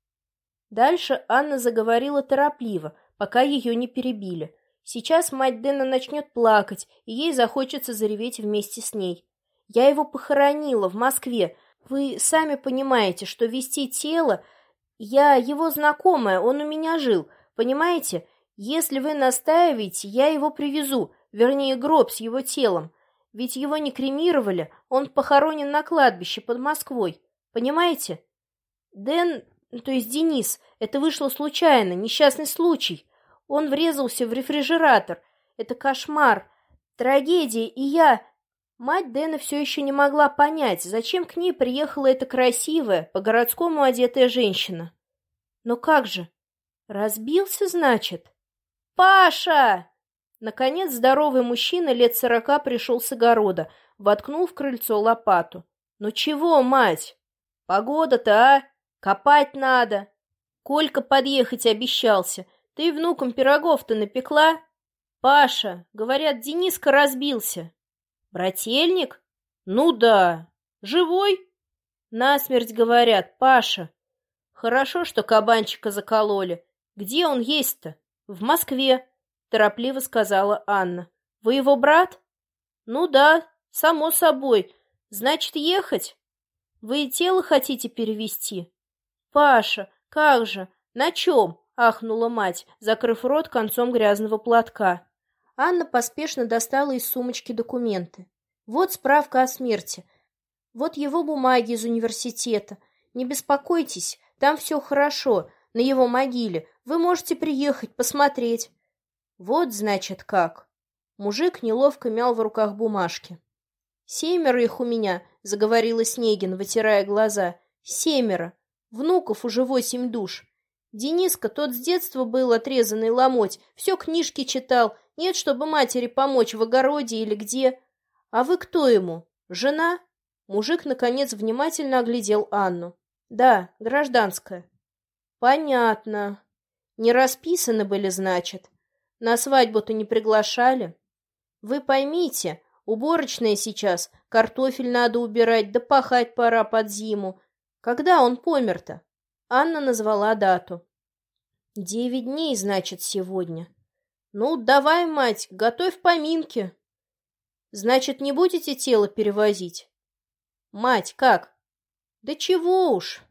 Дальше Анна заговорила торопливо, пока ее не перебили. Сейчас мать Дэна начнет плакать, и ей захочется зареветь вместе с ней. Я его похоронила в Москве. Вы сами понимаете, что вести тело... Я его знакомая, он у меня жил. Понимаете? Если вы настаиваете, я его привезу, вернее, гроб с его телом. Ведь его не кремировали, он похоронен на кладбище под Москвой. Понимаете? Дэн, то есть Денис, это вышло случайно, несчастный случай. Он врезался в рефрижератор. Это кошмар, трагедия, и я... Мать Дэна все еще не могла понять, зачем к ней приехала эта красивая, по-городскому одетая женщина. Но как же? Разбился, значит? «Паша!» Наконец здоровый мужчина лет сорока пришел с огорода, воткнул в крыльцо лопату. «Ну чего, мать? Погода-то, а? Копать надо!» Колька подъехать обещался. Ты внукам пирогов-то напекла? Паша, говорят, Дениска разбился. Брательник? Ну да. Живой? Насмерть говорят, Паша. Хорошо, что кабанчика закололи. Где он есть-то? В Москве, торопливо сказала Анна. Вы его брат? Ну да, само собой. Значит, ехать? Вы и тело хотите перевести? Паша, как же? На чем? Ахнула мать, закрыв рот концом грязного платка. Анна поспешно достала из сумочки документы. Вот справка о смерти. Вот его бумаги из университета. Не беспокойтесь, там все хорошо, на его могиле. Вы можете приехать, посмотреть. Вот, значит, как. Мужик неловко мял в руках бумажки. «Семеро их у меня», — заговорила Снегин, вытирая глаза. «Семеро. Внуков уже восемь душ. Дениска тот с детства был отрезанный ломоть, все книжки читал, нет, чтобы матери помочь в огороде или где. А вы кто ему? Жена? Мужик, наконец, внимательно оглядел Анну. Да, гражданская. Понятно. Не расписаны были, значит. На свадьбу-то не приглашали. Вы поймите, уборочная сейчас, картофель надо убирать, да пахать пора под зиму. Когда он помер-то? Анна назвала дату. «Девять дней, значит, сегодня. Ну, давай, мать, готовь поминки. Значит, не будете тело перевозить?» «Мать, как?» «Да чего уж!»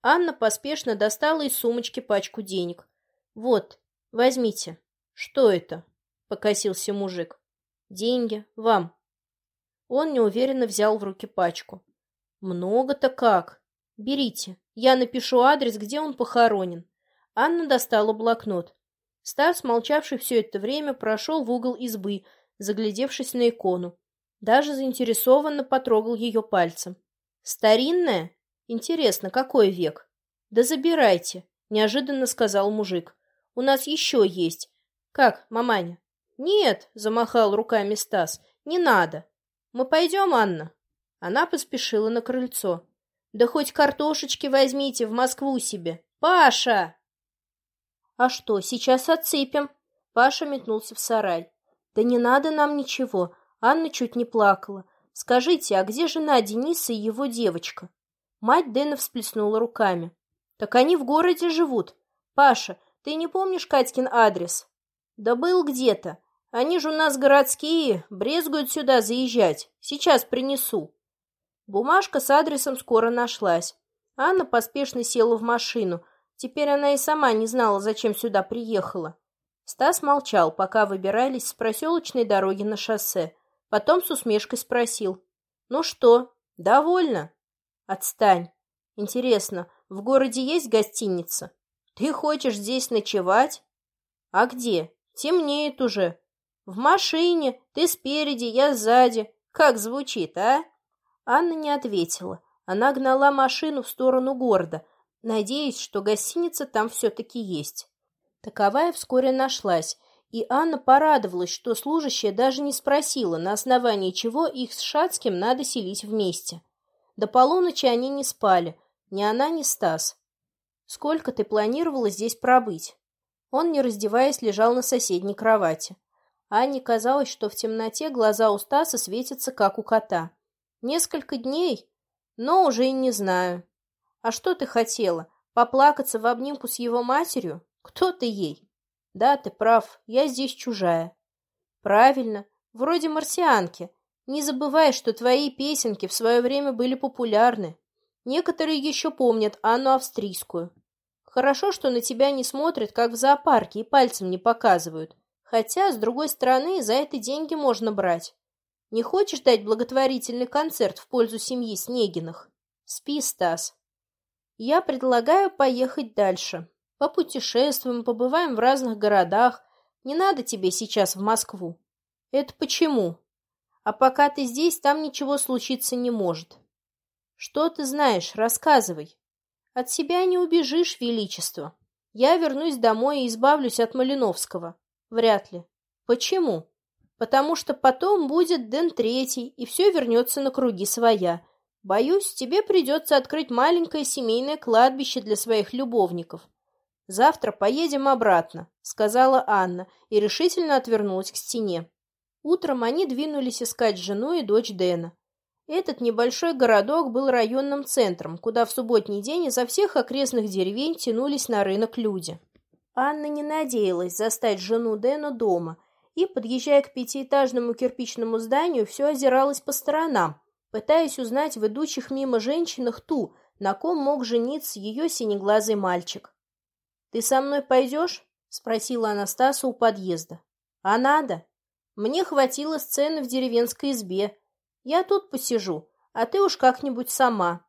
Анна поспешно достала из сумочки пачку денег. «Вот, возьмите». «Что это?» — покосился мужик. «Деньги. Вам». Он неуверенно взял в руки пачку. «Много-то как!» «Берите. Я напишу адрес, где он похоронен». Анна достала блокнот. Стас, молчавший все это время, прошел в угол избы, заглядевшись на икону. Даже заинтересованно потрогал ее пальцем. «Старинная? Интересно, какой век?» «Да забирайте», — неожиданно сказал мужик. «У нас еще есть. Как, маманя?» «Нет», — замахал руками Стас, — «не надо. Мы пойдем, Анна?» Она поспешила на крыльцо. Да хоть картошечки возьмите в Москву себе. Паша! А что, сейчас отсыпем? Паша метнулся в сарай. Да не надо нам ничего. Анна чуть не плакала. Скажите, а где жена Дениса и его девочка? Мать Дэна всплеснула руками. Так они в городе живут. Паша, ты не помнишь Катькин адрес? Да был где-то. Они же у нас городские, брезгуют сюда заезжать. Сейчас принесу. Бумажка с адресом скоро нашлась. Анна поспешно села в машину. Теперь она и сама не знала, зачем сюда приехала. Стас молчал, пока выбирались с проселочной дороги на шоссе. Потом с усмешкой спросил. «Ну что, довольна?» «Отстань. Интересно, в городе есть гостиница? Ты хочешь здесь ночевать?» «А где? Темнеет уже. В машине. Ты спереди, я сзади. Как звучит, а? Анна не ответила. Она гнала машину в сторону города, надеясь, что гостиница там все-таки есть. Таковая вскоре нашлась, и Анна порадовалась, что служащая даже не спросила, на основании чего их с Шацким надо селить вместе. До полуночи они не спали, ни она, ни Стас. «Сколько ты планировала здесь пробыть?» Он, не раздеваясь, лежал на соседней кровати. Анне казалось, что в темноте глаза у Стаса светятся, как у кота. «Несколько дней? Но уже и не знаю». «А что ты хотела? Поплакаться в обнимку с его матерью? Кто ты ей?» Да, ты прав, я здесь чужая. Правильно, вроде марсианки. Не забывай, что твои песенки в свое время были популярны. Некоторые еще помнят Анну Австрийскую. Хорошо, что на тебя не смотрят, как в зоопарке, и пальцем не показывают. Хотя, с другой стороны, за это деньги можно брать. Не хочешь дать благотворительный концерт в пользу семьи Снегиных? Спи, Стас. Я предлагаю поехать дальше. Попутешествуем, побываем в разных городах. Не надо тебе сейчас в Москву. Это почему? А пока ты здесь, там ничего случиться не может. Что ты знаешь? Рассказывай. От себя не убежишь, Величество. Я вернусь домой и избавлюсь от Малиновского. Вряд ли. Почему? Потому что потом будет Дэн Третий, и все вернется на круги своя. Боюсь, тебе придется открыть маленькое семейное кладбище для своих любовников. «Завтра поедем обратно», — сказала Анна и решительно отвернулась к стене. Утром они двинулись искать жену и дочь Дэна. Этот небольшой городок был районным центром, куда в субботний день изо всех окрестных деревень тянулись на рынок люди. Анна не надеялась застать жену Дэна дома и, подъезжая к пятиэтажному кирпичному зданию, все озиралась по сторонам, пытаясь узнать в идущих мимо женщинах ту, на ком мог жениться ее синеглазый мальчик. «Ты со мной пойдешь?» — спросила Анастаса у подъезда. «А надо? Мне хватило сцены в деревенской избе. Я тут посижу, а ты уж как-нибудь сама».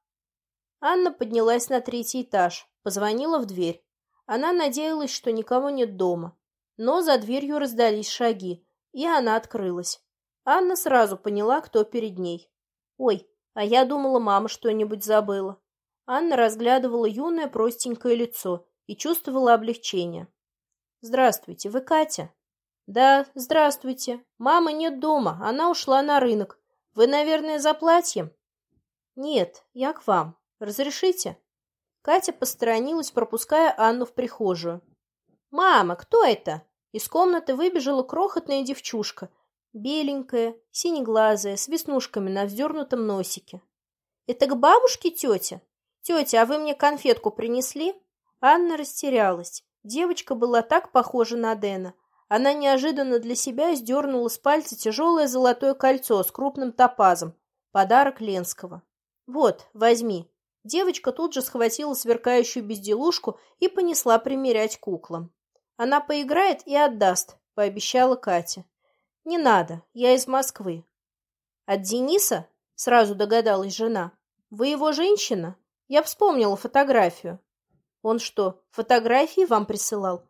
Анна поднялась на третий этаж, позвонила в дверь. Она надеялась, что никого нет дома. Но за дверью раздались шаги, и она открылась. Анна сразу поняла, кто перед ней. «Ой, а я думала, мама что-нибудь забыла». Анна разглядывала юное простенькое лицо и чувствовала облегчение. «Здравствуйте, вы Катя?» «Да, здравствуйте. Мамы нет дома, она ушла на рынок. Вы, наверное, за платьем?» «Нет, я к вам. Разрешите?» Катя посторонилась, пропуская Анну в прихожую. «Мама, кто это?» Из комнаты выбежала крохотная девчушка, беленькая, синеглазая, с веснушками на вздернутом носике. «Это к бабушке тетя? Тетя, а вы мне конфетку принесли?» Анна растерялась. Девочка была так похожа на Дэна. Она неожиданно для себя сдернула с пальца тяжелое золотое кольцо с крупным топазом. Подарок Ленского. «Вот, возьми». Девочка тут же схватила сверкающую безделушку и понесла примерять куклам. «Она поиграет и отдаст», — пообещала Катя. «Не надо, я из Москвы». «От Дениса?» — сразу догадалась жена. «Вы его женщина?» Я вспомнила фотографию. Он что, фотографии вам присылал?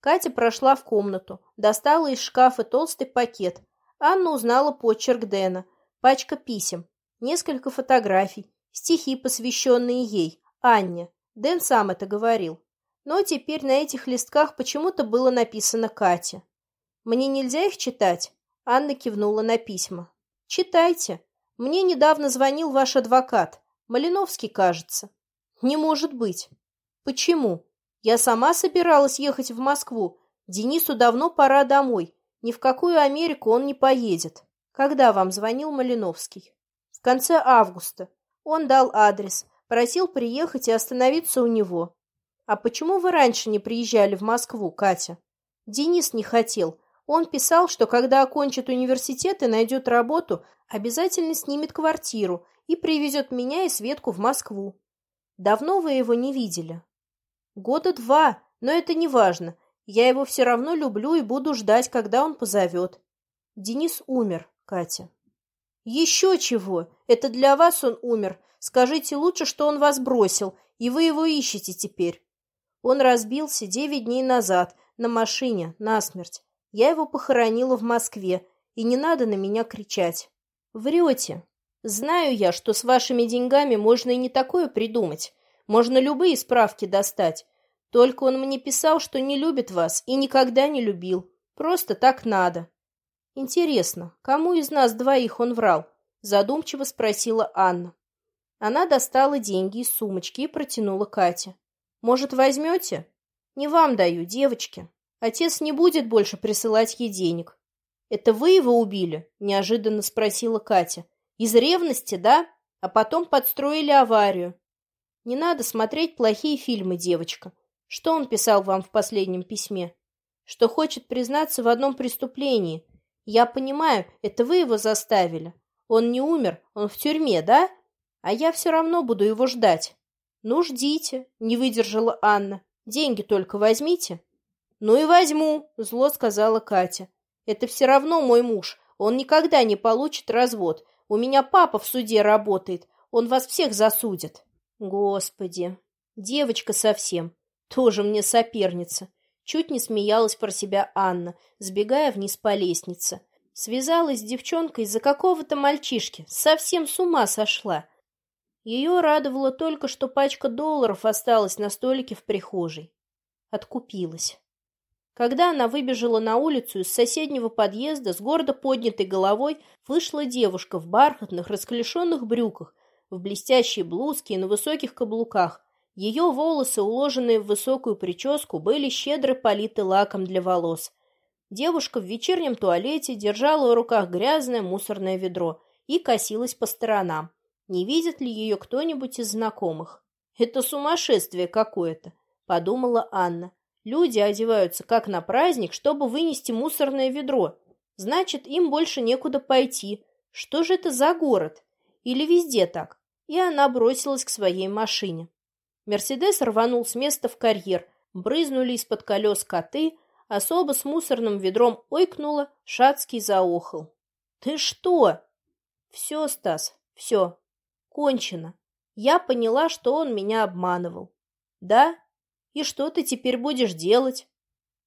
Катя прошла в комнату, достала из шкафа толстый пакет. Анна узнала почерк Дэна, пачка писем, несколько фотографий, стихи, посвященные ей, Анне. Дэн сам это говорил. Но теперь на этих листках почему-то было написано Катя. «Мне нельзя их читать?» Анна кивнула на письма. «Читайте. Мне недавно звонил ваш адвокат. Малиновский, кажется». «Не может быть». Почему? Я сама собиралась ехать в Москву. Денису давно пора домой. Ни в какую Америку он не поедет. Когда вам звонил Малиновский? В конце августа. Он дал адрес, просил приехать и остановиться у него. А почему вы раньше не приезжали в Москву, Катя? Денис не хотел. Он писал, что когда окончит университет и найдет работу, обязательно снимет квартиру и привезет меня и Светку в Москву. Давно вы его не видели? Года два, но это не важно. Я его все равно люблю и буду ждать, когда он позовет. Денис умер, Катя. Еще чего? Это для вас он умер. Скажите лучше, что он вас бросил, и вы его ищете теперь. Он разбился девять дней назад, на машине, насмерть. Я его похоронила в Москве, и не надо на меня кричать. Врете. Знаю я, что с вашими деньгами можно и не такое придумать. Можно любые справки достать. Только он мне писал, что не любит вас и никогда не любил. Просто так надо. Интересно, кому из нас двоих он врал? Задумчиво спросила Анна. Она достала деньги из сумочки и протянула Кате. Может, возьмете? Не вам даю, девочки. Отец не будет больше присылать ей денег. Это вы его убили? Неожиданно спросила Катя. Из ревности, да? А потом подстроили аварию. Не надо смотреть плохие фильмы, девочка. Что он писал вам в последнем письме? Что хочет признаться в одном преступлении. Я понимаю, это вы его заставили. Он не умер, он в тюрьме, да? А я все равно буду его ждать. Ну, ждите, не выдержала Анна. Деньги только возьмите. Ну и возьму, зло сказала Катя. Это все равно мой муж. Он никогда не получит развод. У меня папа в суде работает. Он вас всех засудит. Господи, девочка совсем. Тоже мне соперница. Чуть не смеялась про себя Анна, сбегая вниз по лестнице. Связалась с девчонкой из-за какого-то мальчишки. Совсем с ума сошла. Ее радовало только, что пачка долларов осталась на столике в прихожей. Откупилась. Когда она выбежала на улицу из соседнего подъезда с гордо поднятой головой, вышла девушка в бархатных, расклешенных брюках, в блестящей блузке и на высоких каблуках. Ее волосы, уложенные в высокую прическу, были щедро политы лаком для волос. Девушка в вечернем туалете держала в руках грязное мусорное ведро и косилась по сторонам. Не видит ли ее кто-нибудь из знакомых? «Это сумасшествие какое-то», — подумала Анна. «Люди одеваются как на праздник, чтобы вынести мусорное ведро. Значит, им больше некуда пойти. Что же это за город? Или везде так?» И она бросилась к своей машине. Мерседес рванул с места в карьер, брызнули из-под колес коты, особо с мусорным ведром ойкнула, Шацкий заохал. «Ты что?» «Все, Стас, все. Кончено. Я поняла, что он меня обманывал. Да? И что ты теперь будешь делать?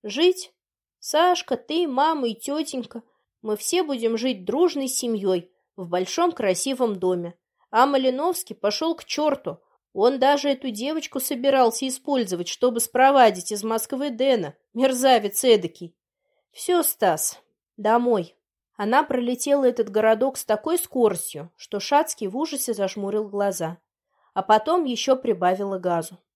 Жить? Сашка, ты, мама и тетенька. Мы все будем жить дружной семьей в большом красивом доме. А Малиновский пошел к черту. Он даже эту девочку собирался использовать, чтобы спровадить из Москвы Дэна, мерзавец эдакий. Все, Стас, домой. Она пролетела этот городок с такой скоростью, что Шацкий в ужасе зажмурил глаза, а потом еще прибавила газу.